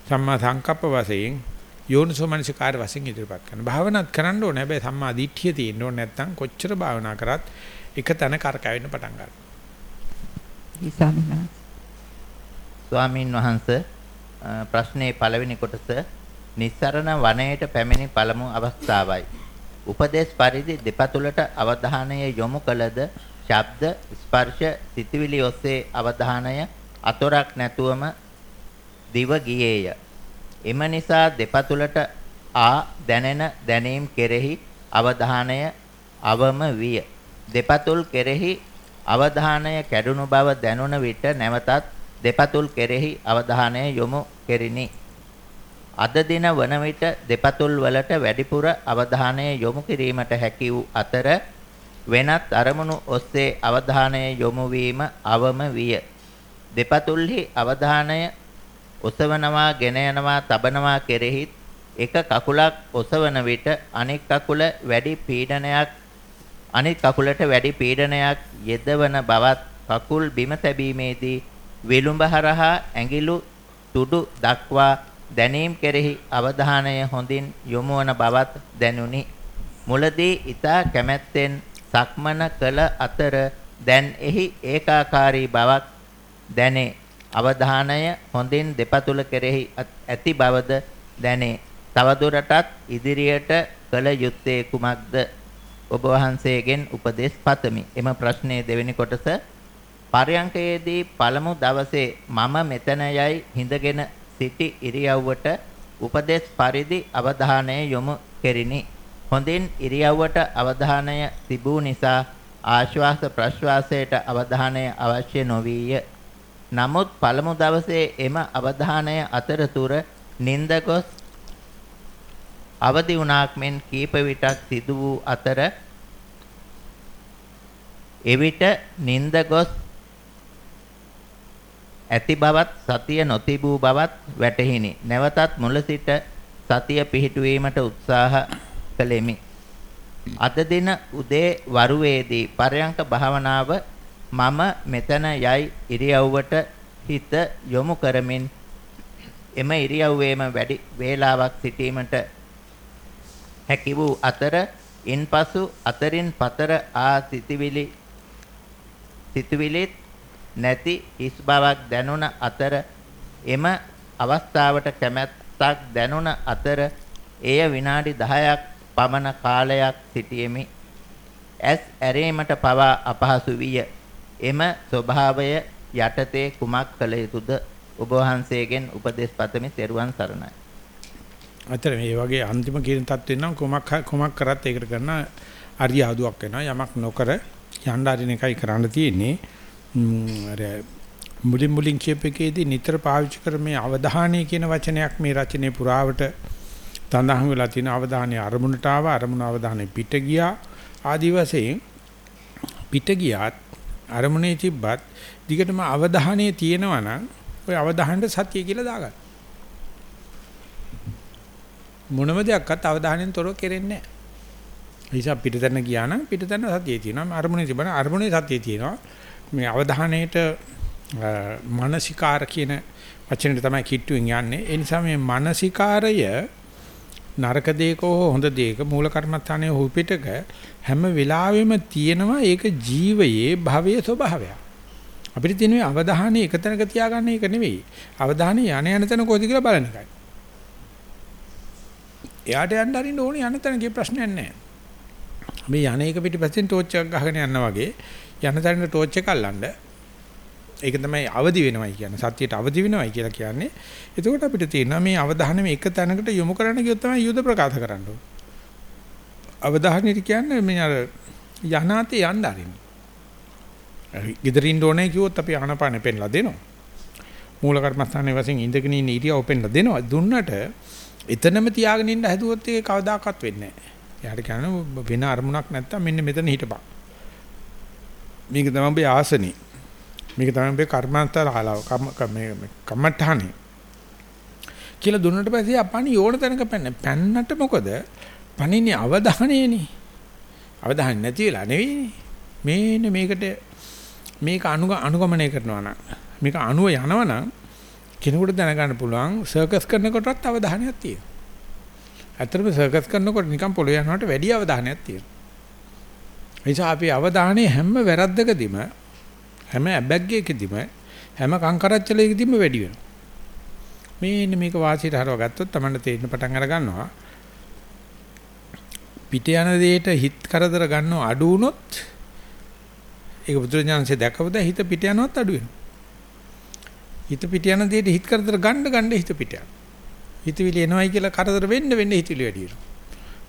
සම්මා සංකප්ප වශයෙන් යෝනිසෝ මනසිකාර වශයෙන් ඉදිරිපත් කරන. භාවනාත් කරන්න ඕනේ. හැබැයි සම්මා දිට්ඨිය තියෙන්න ඕනේ නැත්නම් කොච්චර භාවනා කරත් එක තැන කරකැවෙන්න පටන් ගන්නවා. ස්වාමීන් වහන්සේ ප්‍රශ්නේ පළවෙනි කොටස නිස්සරණ වනයේට පැමිණි පළමු අවස්ථාවයි. උපදේශ පරිදි දෙපතුලට අවධානය යොමු කළද ශබ්ද ස්පර්ශ සිතවිලි ඔස්සේ අවධානය අතොරක් නැතුවම දිව ගියේය. එම නිසා දෙපතුලට ආ දැනෙන දැනීම් කෙරෙහි අවධානය අවම විය. දෙපතුල් කෙරෙහි අවධානය කැඩුණු බව දැනුණ විට නැවතත් දෙපතුල් කෙරෙහි අවධානය යොමු කෙරිනි. අද දින වන විට දෙපතුල් වලට වැඩිපුර අවධානය යොමු කිරීමට හැකි වූ අතර වෙනත් අරමුණු ඔස්සේ අවධානය යොමු වීම අවම විය. දෙපතුල්හි අවධානය ඔසවනවා, ගෙන යනවා, තබනවා කෙරෙහිත් එක කකුලක් ඔසවන විට අනෙක් කකුල වැඩි පීඩනයක් අනෙක් කකුලට වැඩි පීඩනයක් යෙදවන බවත් කකුල් බිම තැබීමේදී විලුඹ හරහා ඇඟිලු තුඩු දක්වා දැනීම් කෙරෙහි අවධානය හොඳින් යොමු වන බවත් දැනුනි. මුලදී ඊතා කැමැත්තෙන් සක්මන කළ අතර දැන් එහි ඒකාකාරී බවක් දැනේ. අවධානය හොඳින් දෙපතුල කෙරෙහි ඇති බවද දැනේ. තවදුරටත් ඉදිරියට කළ යුත්තේ කුමක්ද? ඔබ වහන්සේගෙන් උපදෙස් පතමි. එම ප්‍රශ්නයේ දෙවෙනි කොටස පරයන්කයේදී පළමු දවසේ මම මෙතන යයි හිඳගෙන සිටි ඉරියව්වට උපදේශ පරිදි අවධානය යොමු කෙරිනි. හොඳින් ඉරියව්වට අවධානය තිබූ නිසා ආශ්වාස ප්‍රශ්වාසයට අවධානය අවශ්‍ය නොවිය. නමුත් පළමු දවසේ එම අවධානය අතරතුර නිින්ද ගොස් අවදි වුණාක් මෙන් කීප විටක් සිදු වූ අතර එවිට නිින්ද ගොස් ඇති බවත් සතිය නොතිබූ බවත් වැටහිනි. නැවතත් මුල සිට සතිය පිහිටුවීමට උත්සාහ කළෙමි. අද දින උදේ වරුවේදී පරයන්ක භාවනාව මම මෙතන යයි ඉරියව්වට හිත යොමු කරමින් එම ඉරියව්වේම වැඩි වේලාවක් සිටීමට හැකි වූ අතර ඉන්පසු අතරින් පතර ආ සිටිවිලි සිටිවිලිත් නැති හිස් බවක් දැනුණ අතර එම අවස්ථාවට කැමැත්තක් දැනුණ අතර එය විනාඩි 10ක් පමණ කාලයක් සිටියෙමි. ඇස් ඇරීමට පවා අපහසු විය. එම ස්වභාවය යටතේ කුමක් කළ යුතුද? ඔබ වහන්සේගෙන් උපදෙස් පතමි. ත්වන් සරණයි. අතර මේ වගේ අන්තිම කියන තත්ත්වෙ නම් කොමක් කොමක් කරත් ඒකට කරන අරියාදුවක් වෙනවා. යමක් නොකර යන්න අරින එකයි කරන්න තියෙන්නේ. අර මුලින් මුලින් කියපේකේදී නිතර පාවිච්චි කර මේ අවධානය කියන වචනයක් මේ රචනයේ පුරාවට තඳහන් වෙලා තියෙන අවධානය අරමුණට ආව අරමුණ අවධානය පිට ගියා ආදි වශයෙන් පිට ගියාත් අරමුණේ තිබ්බත් දිගටම අවධානය තියෙනවා නම් ඔය අවධානයට සතිය කියලා දාගන්න මොනම දෙයක්වත් අවධානයෙන් තොරව කෙරෙන්නේ නැහැ. ඒ නිසා පිටතන ගියා නම් පිටතන සතියේ තියෙනවා අරමුණේ තිබුණ අරමුණේ සතියේ තියෙනවා මේ අවධානයේට මානසිකාර කියන වචනෙට තමයි කිට්ටුවෙන් යන්නේ. ඒ නිසා මේ මානසිකාරය නරක දේක හෝ හොඳ දේක මූල කර්මස්ථානයේ හුපිටක හැම වෙලාවෙම තියෙනවා ඒක ජීවයේ භවයේ ස්වභාවය. අපිට තියෙන මේ අවධානය එක තැනක තියාගන්න එක නෙවෙයි. අවධානය යන යන තැන කොයිද කියලා බලන එකයි. එයාට යන්න හරින්න ඕනේ යන තැනකේ ප්‍රශ්නයක් නැහැ. මේ යන එක පිටිපස්සෙන් ටෝච් එකක් ගහගෙන යනවා වගේ යන තැනට ටෝච් එක අල්ලන්න. ඒක තමයි අවදි වෙනවයි කියන්නේ. සත්‍යයට අවදි වෙනවයි කියලා කියන්නේ. එතකොට අපිට තියෙනවා මේ අවධානය එක තැනකට යොමු කරන්න කියොත් තමයි යුද ප්‍රකාශ කරන්න ඕනේ. අවධානය කියන්නේ මේ අර යනාතේ යන්න ආරින්න. ගෙදරින් ඕනේ කිව්වොත් අපි ආනපානෙ පෙන්ලා දෙනවා. මූල කර්මස්ථානයේ වශයෙන් ඉඳගෙන ඉන්න ඉරියව් පෙන්ලා දෙනවා. දුන්නට එතනම තියාගෙන ඉන්න හැදුවොත් ඒක කවදාකවත් වෙන්නේ නැහැ. එයාට කියනවා වෙන අරමුණක් නැත්තම් මෙන්න මෙතන හිටපන්. මේක තමයි ඔබේ ආසනේ. මේක තමයි ඔබේ කර්මාන්තලාලාව මේ කම්මඨානේ. කියලා දුන්නට පස්සේ අපණි ඕන තැනක පැන්න. පැන්නට මොකද? පණින්නේ අවධානයනේ. අවධානය නැති වෙලා නෙවෙයිනේ. මේන මේකට මේක අනුගමනය කරනවා නම් මේක අනුව යනවා නම් කෙනෙකුට දැනගන්න පුළුවන් සර්කස් කරනකොටත් අවධානයක් තියෙනවා. ඇත්තටම සර්කස් කරනකොට නිකන් පොළොවේ යනකොට වැඩි අවධානයක් තියෙනවා. නිසා අපි අවධානය හැම වැරද්දකදීම හැම ඇබැග්ගයකදීම හැම කංකරච්චලයකදීම වැඩි වෙනවා. මේන්න මේක වාසියට හරව ගත්තොත් Tamanne තේරෙන පටන් අර ගන්නවා. පිට යන දෙයට හිත කරදර ගන්නව අඩු වුණොත් ඒක බුදුරජාණන්සේ දැකවද හිත පිට යනවත් අඩු වෙනවා. හිත පිට යන දෙයට හිත කරදර ගන්න ගන්න හිත පිට යනවා. හිතවිලි එනවයි කියලා කරදර වෙන්න වෙන්න හිතවිලි වැඩි වෙනවා.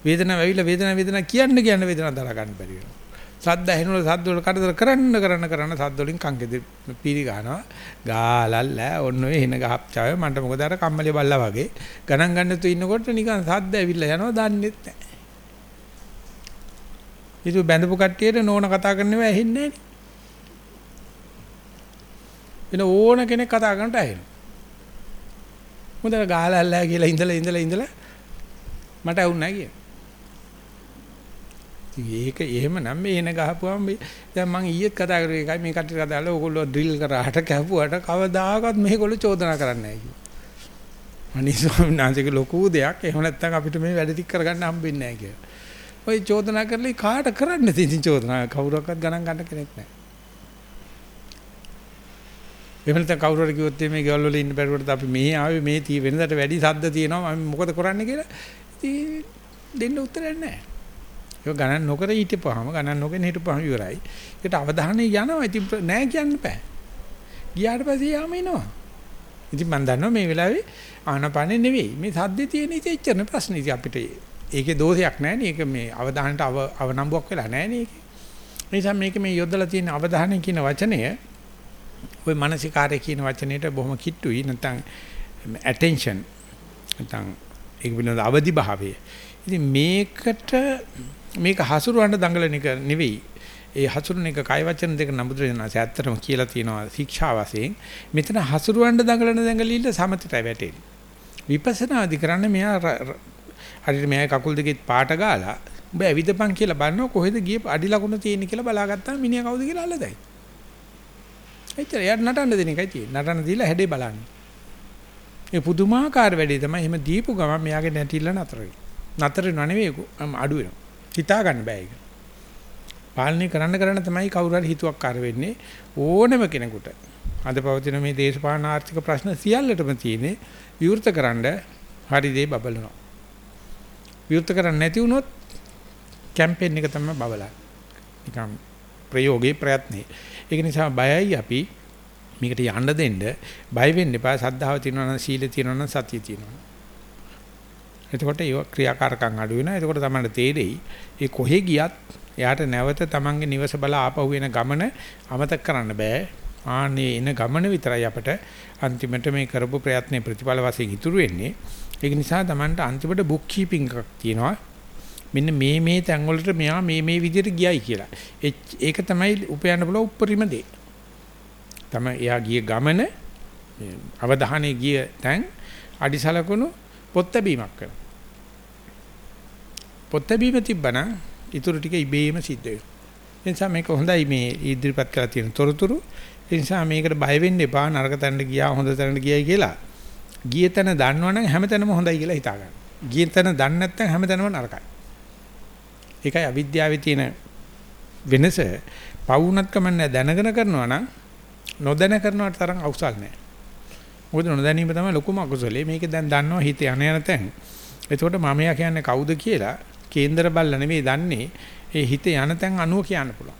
වේදනාව ඇවිල්ලා වේදනාව වේදනාව කියන්න කියන්න වේදනාව දරා ගන්න බැරි වෙනවා. සද්ද ඇහෙනකොට සද්ද වල කරදර කරන්න කරන්න කරන්න සද්ද වලින් කංගෙද පීරි ගන්නවා. ගාලල්ල ඔන්න ඔය එන ගහප්චාවේ මන්ට මොකද අර කම්මලේ බල්ලා වගේ ගණන් ගන්න තු ඉන්නකොට නිකන් සද්ද ඇවිල්ලා යනවා දන්නෙත් නැහැ. ඊට බැඳපු කට්ටියට නෝන කතා කරනවා ඇහෙන්නේ නැහැ. වෙන ඕන කෙනෙක් කතා කරනට ඇහෙනවා. මොකද ගාලල්ලා කියලා ඉඳලා ඉඳලා ඉඳලා මට ඇහුන්නේ නැහැ කියලා. ඒක එහෙම නම් මේ එන ගහපුවම දැන් මම ඊයේත් කතා කරේ එකයි මේ කට්ටිය කතා කරලා ඕගොල්ලෝ ඩ්‍රිල් කරාට කැපුවට කවදාකවත් මේගොල්ලෝ චෝදනා කරන්නේ නැහැ කිව්වා. අනිත් ස්වාමීන් වහන්සේගේ ලොකු දෙයක් එහෙම නැත්නම් අපිට මේ වැඩ ටික කරගන්න හම්බෙන්නේ නැහැ කියලා. ඔය චෝදනා කරලා කාට කරන්න තියෙන චෝදනා කවුරක්වත් ගණන් ගන්න කෙනෙක් නැහැ. එහෙම නැත්නම් කවුරු හරි කිව්වොත් මේ ගෙවල් වල ඉන්න බැරුවට අපි මේ ආවේ මේ තී වෙනදට වැඩි සද්ද තියෙනවා මම මොකද කරන්නේ කියලා ඉතින් දෙන්න උත්තරයක් නැහැ. ඒක ගණන් නොකර හිටපුවාම ගණන් නොගෙන හිටපුවාම ඉවරයි. ඒකට අවධානය යනවා. ඉතින් නෑ කියන්න බෑ. ගියාට පස්සේ යාම එනවා. ඉතින් මම දන්නවා මේ වෙලාවේ ආනපනෙ නෙවෙයි. මේ සද්දේ තියෙන ඉතින් එච්චරනේ ප්‍රශ්නේ. ඉතින් අපිට ඒකේ දෝෂයක් නැහැ නේ. ඒක මේ අවධානයට අව අවනම්බුවක් වෙලා නැහැ නේ. ඒ නිසා මේක මේ යොදලා තියෙන අවධානය කියන වචනය ওই මානසිකාරය කියන වචනේට බොහොම කිට්ටුයි. නැත්නම් attention නැත්නම් ඒක පිළිබඳ අවදි භාවය. ඉතින් මේකට මේක හසුරවන්න දඟලන එක නෙවෙයි. ඒ හසුරුන එක කය වචන දෙක නමුද්‍රේනාස ඇත්තටම කියලා තියෙනවා ශික්ෂා වශයෙන්. මෙතන හසුරවන්න දඟලන දඟලිල්ල සමතට වැටෙන්නේ. විපස්සනාදි කරන්නේ මෙයා හරියට මෙයා කකුල් දෙකේ පාට ගාලා උඹ ඇවිදපන් කියලා බලනවා කොහෙද ගියේ අඩි ලකුණ තියෙන්නේ කියලා බලාගත්තාම මිනිහා කවුද කියලා අල්ලදයි. එච්චර යාට නටන්න දෙන එකයි තියෙන්නේ. නටන්න දීලා හැඩේ බලන්නේ. ඒ පුදුමාකාර වැඩේ තමයි එහෙම දීපු ගමන් මෙයාගේ නැටිල්ල නතර වෙයි. නතර වෙනව නෙවෙයි අඩු වෙනවා. හිතා ගන්න බෑ ඒක. පාලනය කරන්න කරන්න තමයි කවුරු හරි හිතුවක්කාර වෙන්නේ ඕනම කෙනෙකුට. අද පවතින මේ දේශපාලන ආර්ථික ප්‍රශ්න සියල්ලටම තියෙන්නේ විවෘතකරනද හරි දේ බබලනවා. විවෘත කරන්නේ නැති වුණොත් කැම්පේන් එක තමයි බබලන්නේ. නිකම් ප්‍රයෝගේ ප්‍රයත්නේ. ඒක නිසා බයයි අපි මේකට යන්න දෙන්න බය වෙන්න එපා. සද්ධාව තියෙනවා නම් සීල තියෙනවා නම් සතිය තියෙනවා. එතකොට ඒ ක්‍රියාකාරකම් අඩු වෙනවා. එතකොට තමයි තේරෙයි. ඒ කොහෙ ගියත් එයාට නැවත තමන්ගේ නිවස බල ආපහු වෙන ගමන අමතක කරන්න බෑ. ආනේ එන ගමන විතරයි අපිට අන්තිමට මේ කරපු ප්‍රයත්නේ ප්‍රතිඵල වශයෙන් ඉතුරු වෙන්නේ. ඒක නිසා Tamanට අන්තිමට බුක් කීපින් එකක් තියෙනවා. මෙන්න මේ මේ තැන් වලට මෙයා මේ මේ විදිහට ගියයි කියලා. ඒක තමයි උපයන්න පුළුවන් උප්පරිම දේ. තම එයා ගිය ගමන අවධානයේ ගිය තැන් අඩිසලකුණු පොත් බැීමක් කරනවා. පොත් බැීම තිබ්බනම් ඊටු ටික ඉබේම සිද්ධ වෙනවා. ඒ නිසා මේක හොඳයි මේ ඉදිරිපත් කරලා තියෙන තොරතුරු. ඒ නිසා මේකට බය වෙන්න එපා නරක තැනට ගියා හොඳ තැනට ගියයි කියලා. ගිය තැන දන්නවනම් හැමතැනම හොඳයි කියලා හිතා ගන්න. ගිය තැන දන්නේ නැත්නම් හැමතැනම නරකයි. ඒකයි අවිද්‍යාවේ තියෙන වෙනස. පවුනත් කමන්නේ දැනගෙන කරනවා නම් නොදැන කරනවට තරම් අවසල් නැහැ. මොකද නොදැනීම තමයි ලොකුම අකුසලේ. මේක දැන් දන්නවා හිත යන යන තැන්. එතකොට මමයා කියන්නේ කවුද කියලා කේන්දර බල්ල නෙවෙයි දන්නේ. ඒ හිත යන තැන් අනුව කියන්න පුළුවන්.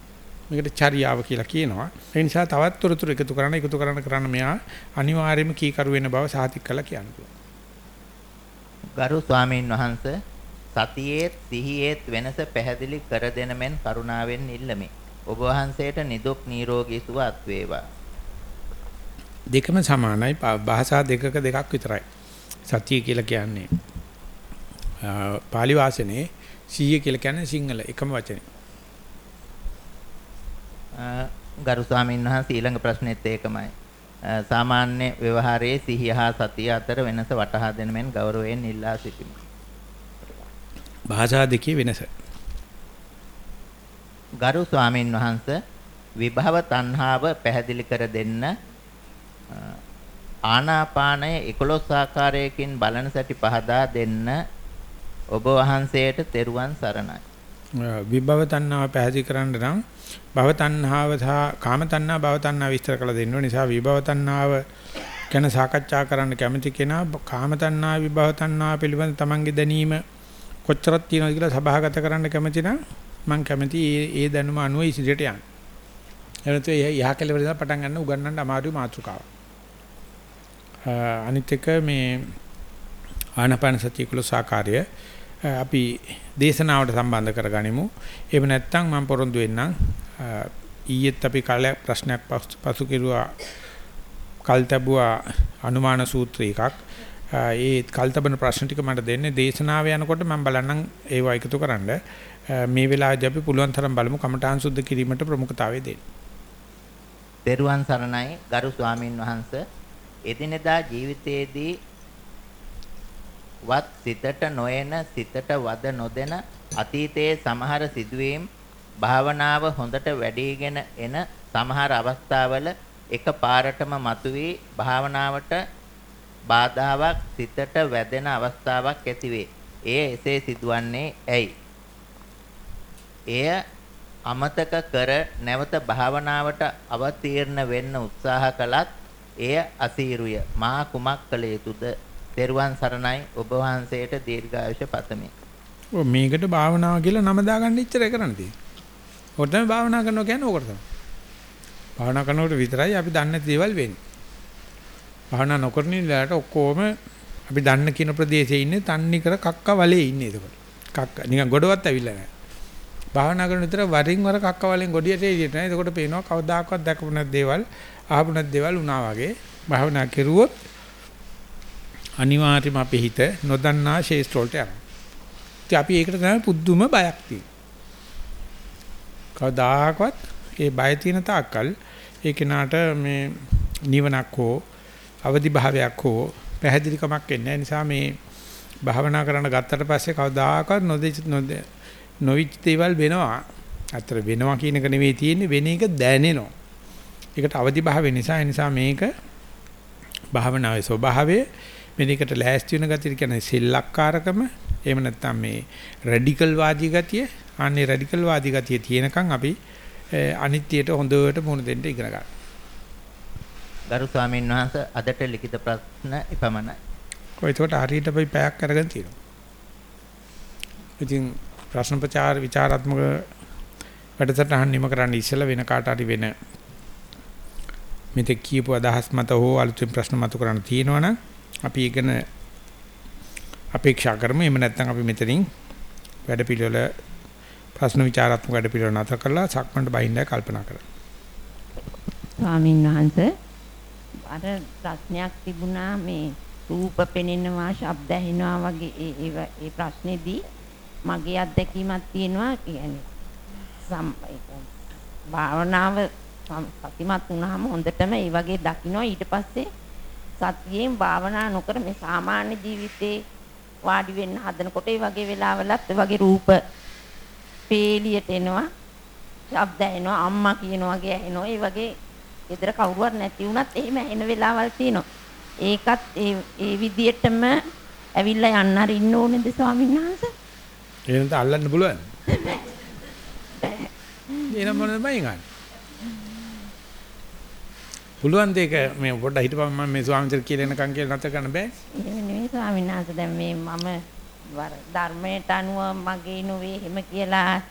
මේකට චර්යාව කියලා කියනවා. ඒ නිසා තවත් තොරතුරු එකතු කරන්න එකතු කරන්න කරන්න මෙයා අනිවාර්යයෙන්ම කීකරු වෙන බව සාතික කළා කියන්න පුළුවන්. ගරු ස්වාමීන් වහන්සේ සතියේත් සිහියේත් වෙනස පැහැදිලි කර දෙන මෙන් කරුණාවෙන් ඉල්ලමි. ඔබ වහන්සේට නිදුක් නිරෝගී සුව අත් වේවා. දෙකම සමානයි භාෂා දෙකක දෙකක් විතරයි. සතිය කියලා කියන්නේ පාලි වාසනේ සීය කියලා කියන්නේ සිංහල එකම වචනේ. ගරු ස්වාමීන් වහන්සේ ඊළඟ ප්‍රශ්නෙත් ඒකමයි. සාමාන්‍ය ව්‍යවහාරයේ සිහිය හා සතිය අතර වෙනස වටහා දෙන මෙන් ගෞරවයෙන් ඉල්ලා සිටිමි. භාෂා දෙකේ වෙනස. ගරු ස්වාමීන් වහන්සේ විභව තණ්හාව පැහැදිලි කර දෙන්න ආනාපානය 11 ආකාරයකින් බලන සැටි පහදා දෙන්න ඔබ වහන්සේට තෙරුවන් සරණයි. විභව තණ්හාව පැහැදිලි කරන්න නම් භව තණ්හාව සහ කාම තණ්හා භව තණ්හා විස්තර කළ දෙන්න නිසා විභව තණ්හාව ගැන සාකච්ඡා කරන්න කැමති කෙනා කාම තණ්හා විභව තණ්හා පිළිබඳ තමන්ගේ දැනීම කොච්චරක් තියෙනවද කියලා සභාගත කරන්න කැමති නම් මම කැමති ඒ ඒ දැනුම අනුව ඉදිරියට යන්න. එනතු යහ කෙලවර ඉඳලා පටන් ගන්න උගන්නන්න අමාරු මාතෘකාවක්. අනිත් එක මේ ආනපාන සතිය කුල සාකාරය අපි දේශනාවට සම්බන්ධ කරගනිමු. එහෙම නැත්නම් මම පොරොන්දු වෙන්නම් ඊයේත් අපි කාලයක් ප්‍රශ්නයක් පසු කෙරුවා කල්තබුවා අනුමාන සූත්‍ර එකක්. ඒ කල්තබන ප්‍රශ්න ටික මට දෙන්නේ දේශනාව යනකොට මම බලන්නම් ඒව එකතු කරන්න. මේ වෙලාවේදී අපි පුළුවන් තරම් බලමු කමඨාන් සුද්ධ කිරීමට ප්‍රමුඛතාවය දෙන්න. දේරුවන් සරණයි ගරු ස්වාමින් වහන්සේ එදිනෙදා ජීවිතයේදී වත් සිතට නොයන සිතට වද නොදෙන අතීතයේ සමහර සිදුවීම් භාවනාව හොඳට වැඩිගෙන එන සමහර අවස්ථාවල එක පාරටම මතුවී භාවනාවට බාධාවක් සිතට වැදෙන අවස්ථාවක් ඇතිවේ. එය එසේ සිදුවන්නේ ඇයි? එය අමතක කර නැවත භාවනාවට අවතීර්ණ වෙන්න උත්සාහ කළත් එය අසීරුය. මා කුමක් කළ යුතුද? දේරුවන් සරණයි ඔබ වහන්සේට දීර්ඝායුෂ පතමි. ඔව් මේකට භාවනාව කියලා නම දාගන්න ඉච්චර කරන්න තියෙන්නේ. ඔකට තමයි භාවනා කරනවා කියන්නේ ඕකට තමයි. භාවනා කරනකොට විතරයි අපි දන්නේ දේවල් වෙන්නේ. භාවනා නොකරන ඉඳලාට ඔක්කොම අපි දන්න කියන ප්‍රදේශයේ ඉන්නේ තන්නේ කර කක්ක වලේ ඉන්නේ එතකොට. කක්ක නිකන් ගොඩවත් ඇවිල්ලා නැහැ. භාවනා කරන විතර වරින් වර කක්ක වලෙන් ගොඩියට එළියට නැහැ. එතකොට පේනවා කවදාකවත් දැකපු නැත් දේවල්, ආපු නැත් දේවල් වුණා වගේ. භාවනා කෙරුවොත් අනිවාර්යයෙන්ම අපේ හිත නොදන්නා ශේෂ්ඨ වලට යනවා. ඉතින් අපි ඒකට තමයි පුදුම බයක් තියෙන්නේ. කවදාකවත් ඒ බය තියෙන තාක්කල් ඒ කෙනාට මේ නිවනක් හෝ අවදි භාවයක් හෝ පැහැදිලිකමක් එන්නේ නිසා මේ භාවනා කරන්න ගත්තට පස්සේ කවදාකවත් නොදෙච්ච නොවිච් දේවල් වෙනවා. අතර වෙනවා කියන එක නෙවෙයි තියෙන්නේ වෙන එක දැනෙනවා. ඒකට අවදි භාවය නිසා ඒ නිසා මේක භාවනාවේ ස්වභාවය මේකට ලෑස්ති වෙන ගතිය කියන්නේ සෙල්ලක්කාරකම එහෙම නැත්නම් මේ රැඩිකල් වාදී ගතිය අනේ රැඩිකල් වාදී ගතිය තියෙනකන් අපි අනිත්‍යයට හොඳට මුහුණ දෙන්න ඉගෙන ගන්න. ගරු ස්වාමීන් වහන්සේ අදට ලිඛිත ප්‍රශ්න එපමණයි. කොයිතකොට හරියට අපි පැයක් අරගෙන තියෙනවා. ඉතින් ප්‍රශ්න ප්‍රචාර විචාරාත්මක වැඩසටහන් නිම කරන්න ඉස්සෙල්ලා වෙන කාට හරි වෙන මෙතෙක් කියපු අදහස් මත හෝ අලුතින් ප්‍රශ්න මතු කරන්න තියෙනවනම් අපි ඉගෙන අපේක්ෂා කරමු. එහෙම නැත්නම් අපි මෙතනින් වැඩපිළිවෙල ප්‍රශ්න විචාරාත්මක වැඩපිළිවෙල නැතර කරලා සක්මන්ට බහින්නයි කල්පනා කරා. ස්වාමීන් වහන්සේ අර ප්‍රශ්නයක් තිබුණා මේ රූප පෙනෙනවා, ශබ්ද ඇහෙනවා වගේ ඒ ඒ ප්‍රශ්නේදී මගේ අත්දැකීමක් තියෙනවා කියන්නේ සම් භාවනාව සතිමත් වුණාම හොඳටම ඒ වගේ දකින්න ඊට පස්සේ සතියෙන් භාවනා නොකර මේ සාමාන්‍ය ජීවිතේ වාඩි වෙන්න හදනකොට ඒ වගේ වෙලාවලත් වගේ රූප පේලියට එනවා ශබ්ද එනවා අම්මා කියන වගේ එනවා ඒ වගේ ගෙදර කවුරුවත් නැති වුණත් එහෙම එන වෙලාවල් තියෙනවා. ඒකත් ඒ ඒ විදියටම ඇවිල්ලා යන්න හරි ඉන්න ඕනේද ස්වාමීන් වහන්සේ? එහෙනම් අල්ලන්න පුළුවන් එනම් මොනවද බයි ගන්න පුළුවන් දෙයක මේ පොඩ්ඩක් හිටපන් මම මේ ස්වාමීන් වහන්සේ කියලා එනකන් කියලා නැත කරන්න බෑ. එහෙම නෙවෙයි ස්වාමීන් වහන්සේ දැන් මේ මම ධර්මයට අනුව මගේ නොවේ එහෙම කියලා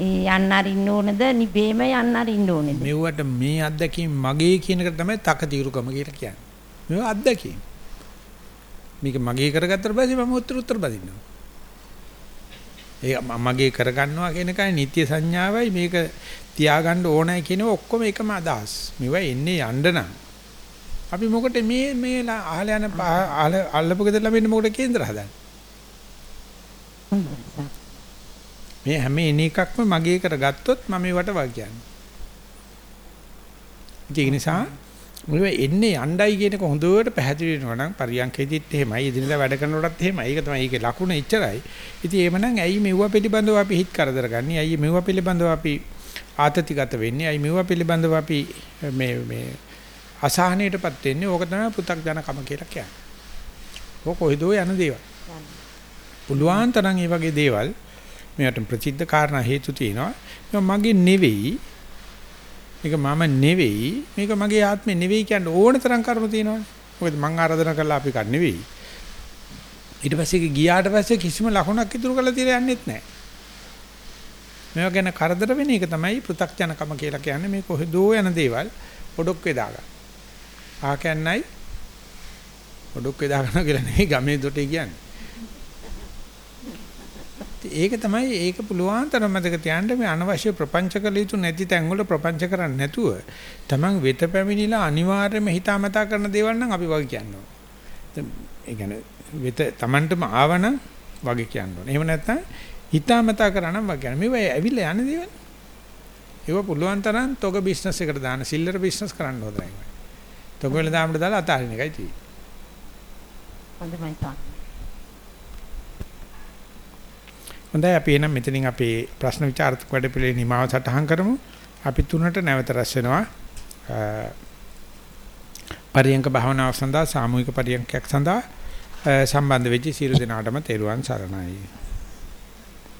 යන්න අරින්න ඕනද නිබේම යන්න අරින්න ඕනේද? මෙව්වට මේ අත්දැකීම් මගේ කියන එක තමයි තකතිරුකම කියලා කියන්නේ. මේව අත්දැකීම්. මේක මගේ කරගත්තට පස්සේ මම උත්තර උත්තර බදින්නවා. ඒ මගේ කරගන්නවා කියන එකයි නිත්‍ය සංඥාවයි මේක තියාගන්න ඕනයි කියන ඔක්කොම එකම අදහස්. මේවා එන්නේ යන්න නම් අපි මොකට මේ මේ අහල යන අහල අල්ලපු ගෙදර ළමින් මොකට කේන්දර හදන්නේ? මේ හැම එන එකක්ම මගේ කරගත්තොත් මම ඒවට වා කියන්නේ. ඒක නිසා මුලින්ම එන්නේ යණ්ඩයි කියන එක හොඳට පැහැදිලි වෙනවා නම් පරියන්කෙදිත් එහෙමයි එදිනදා වැඩ කරනකොටත් එහෙමයි. ඒක තමයි ඒකේ ලකුණ එච්චරයි. ඉතින් එහෙමනම් ඇයි මෙවුව පිළිබඳව අපි හිත කරදර ගන්නේ? ඇයි මෙවුව පිළිබඳව අපි ආතතිගත වෙන්නේ? ඇයි මෙවුව පිළිබඳව අපි මේ මේ අසහනයටපත් වෙන්නේ? ඕක තමයි පෘථග්ජනකම කියලා කියන්නේ. ඕක කොහෙදෝ යන දේවල්. පුළුවන් තරම් මේ වගේ දේවල් මේකට ප්‍රසිද්ධ කාරණා හේතු තියෙනවා. මගේ නෙවෙයි මේක මම නෙවෙයි මේක මගේ ආත්මේ නෙවෙයි කියන්න ඕන තරම් කර්ම තියෙනවානේ. මොකද මං ආරාධනා කළා අපි කන් නෙවෙයි. ඊට පස්සේ ගියාට පස්සේ කිසිම ලකුණක් ඉතුරු කරලා තියලා යන්නෙත් නැහැ. මේවා ගැන කරදර වෙන එක තමයි පෘ탁ජනකම කියලා කියන්නේ මේ කොහෙදෝ යන දේවල් ඔඩොක් වේදාගන්න. ආ කියන්නයි ඔඩොක් වේදාගන්න කියලා නෙවෙයි ගමේ දොටේ කියන්නේ. ඒක තමයි ඒක පුළුවන් තරම් මතක තියාගන්න මේ අනවශ්‍ය ප්‍රපංච කළ යුතු නැති තැන් වල ප්‍රපංච කරන්නේ නැතුව Taman වෙත පැමිණිලා අනිවාර්යයෙන්ම හිතාමතා කරන දේවල් නම් අපි වගේ කියනවා. ඒ කියන්නේ වෙත Tamanටම ආවනම් වගේ කියන්න ඕනේ. එහෙම නැත්නම් හිතාමතා කරා නම් වගේ. මේවා ඇවිල්ලා යන දේවල්. ඒව පුළුවන් තරම් තොග බිස්නස් එකට දාන සිල්ලර බිස්නස් කරන්න හොඳ නැහැ. තොග වල දාන්න දාලා අතාරින එකයි තියෙන්නේ. හොඳයි හොඳයි අපි එහෙනම් මෙතනින් අපේ ප්‍රශ්න විචාරක වැඩපිළිවෙල නිමාව සටහන් කරමු. අපි තුනට නැවත රැස් වෙනවා. පරියංක භාවනාව සඳහා සාමූහික පරියංකයක් සඳහා සම්බන්ධ වෙච්ච සියලු දෙනාටම තෙරුවන් සරණයි.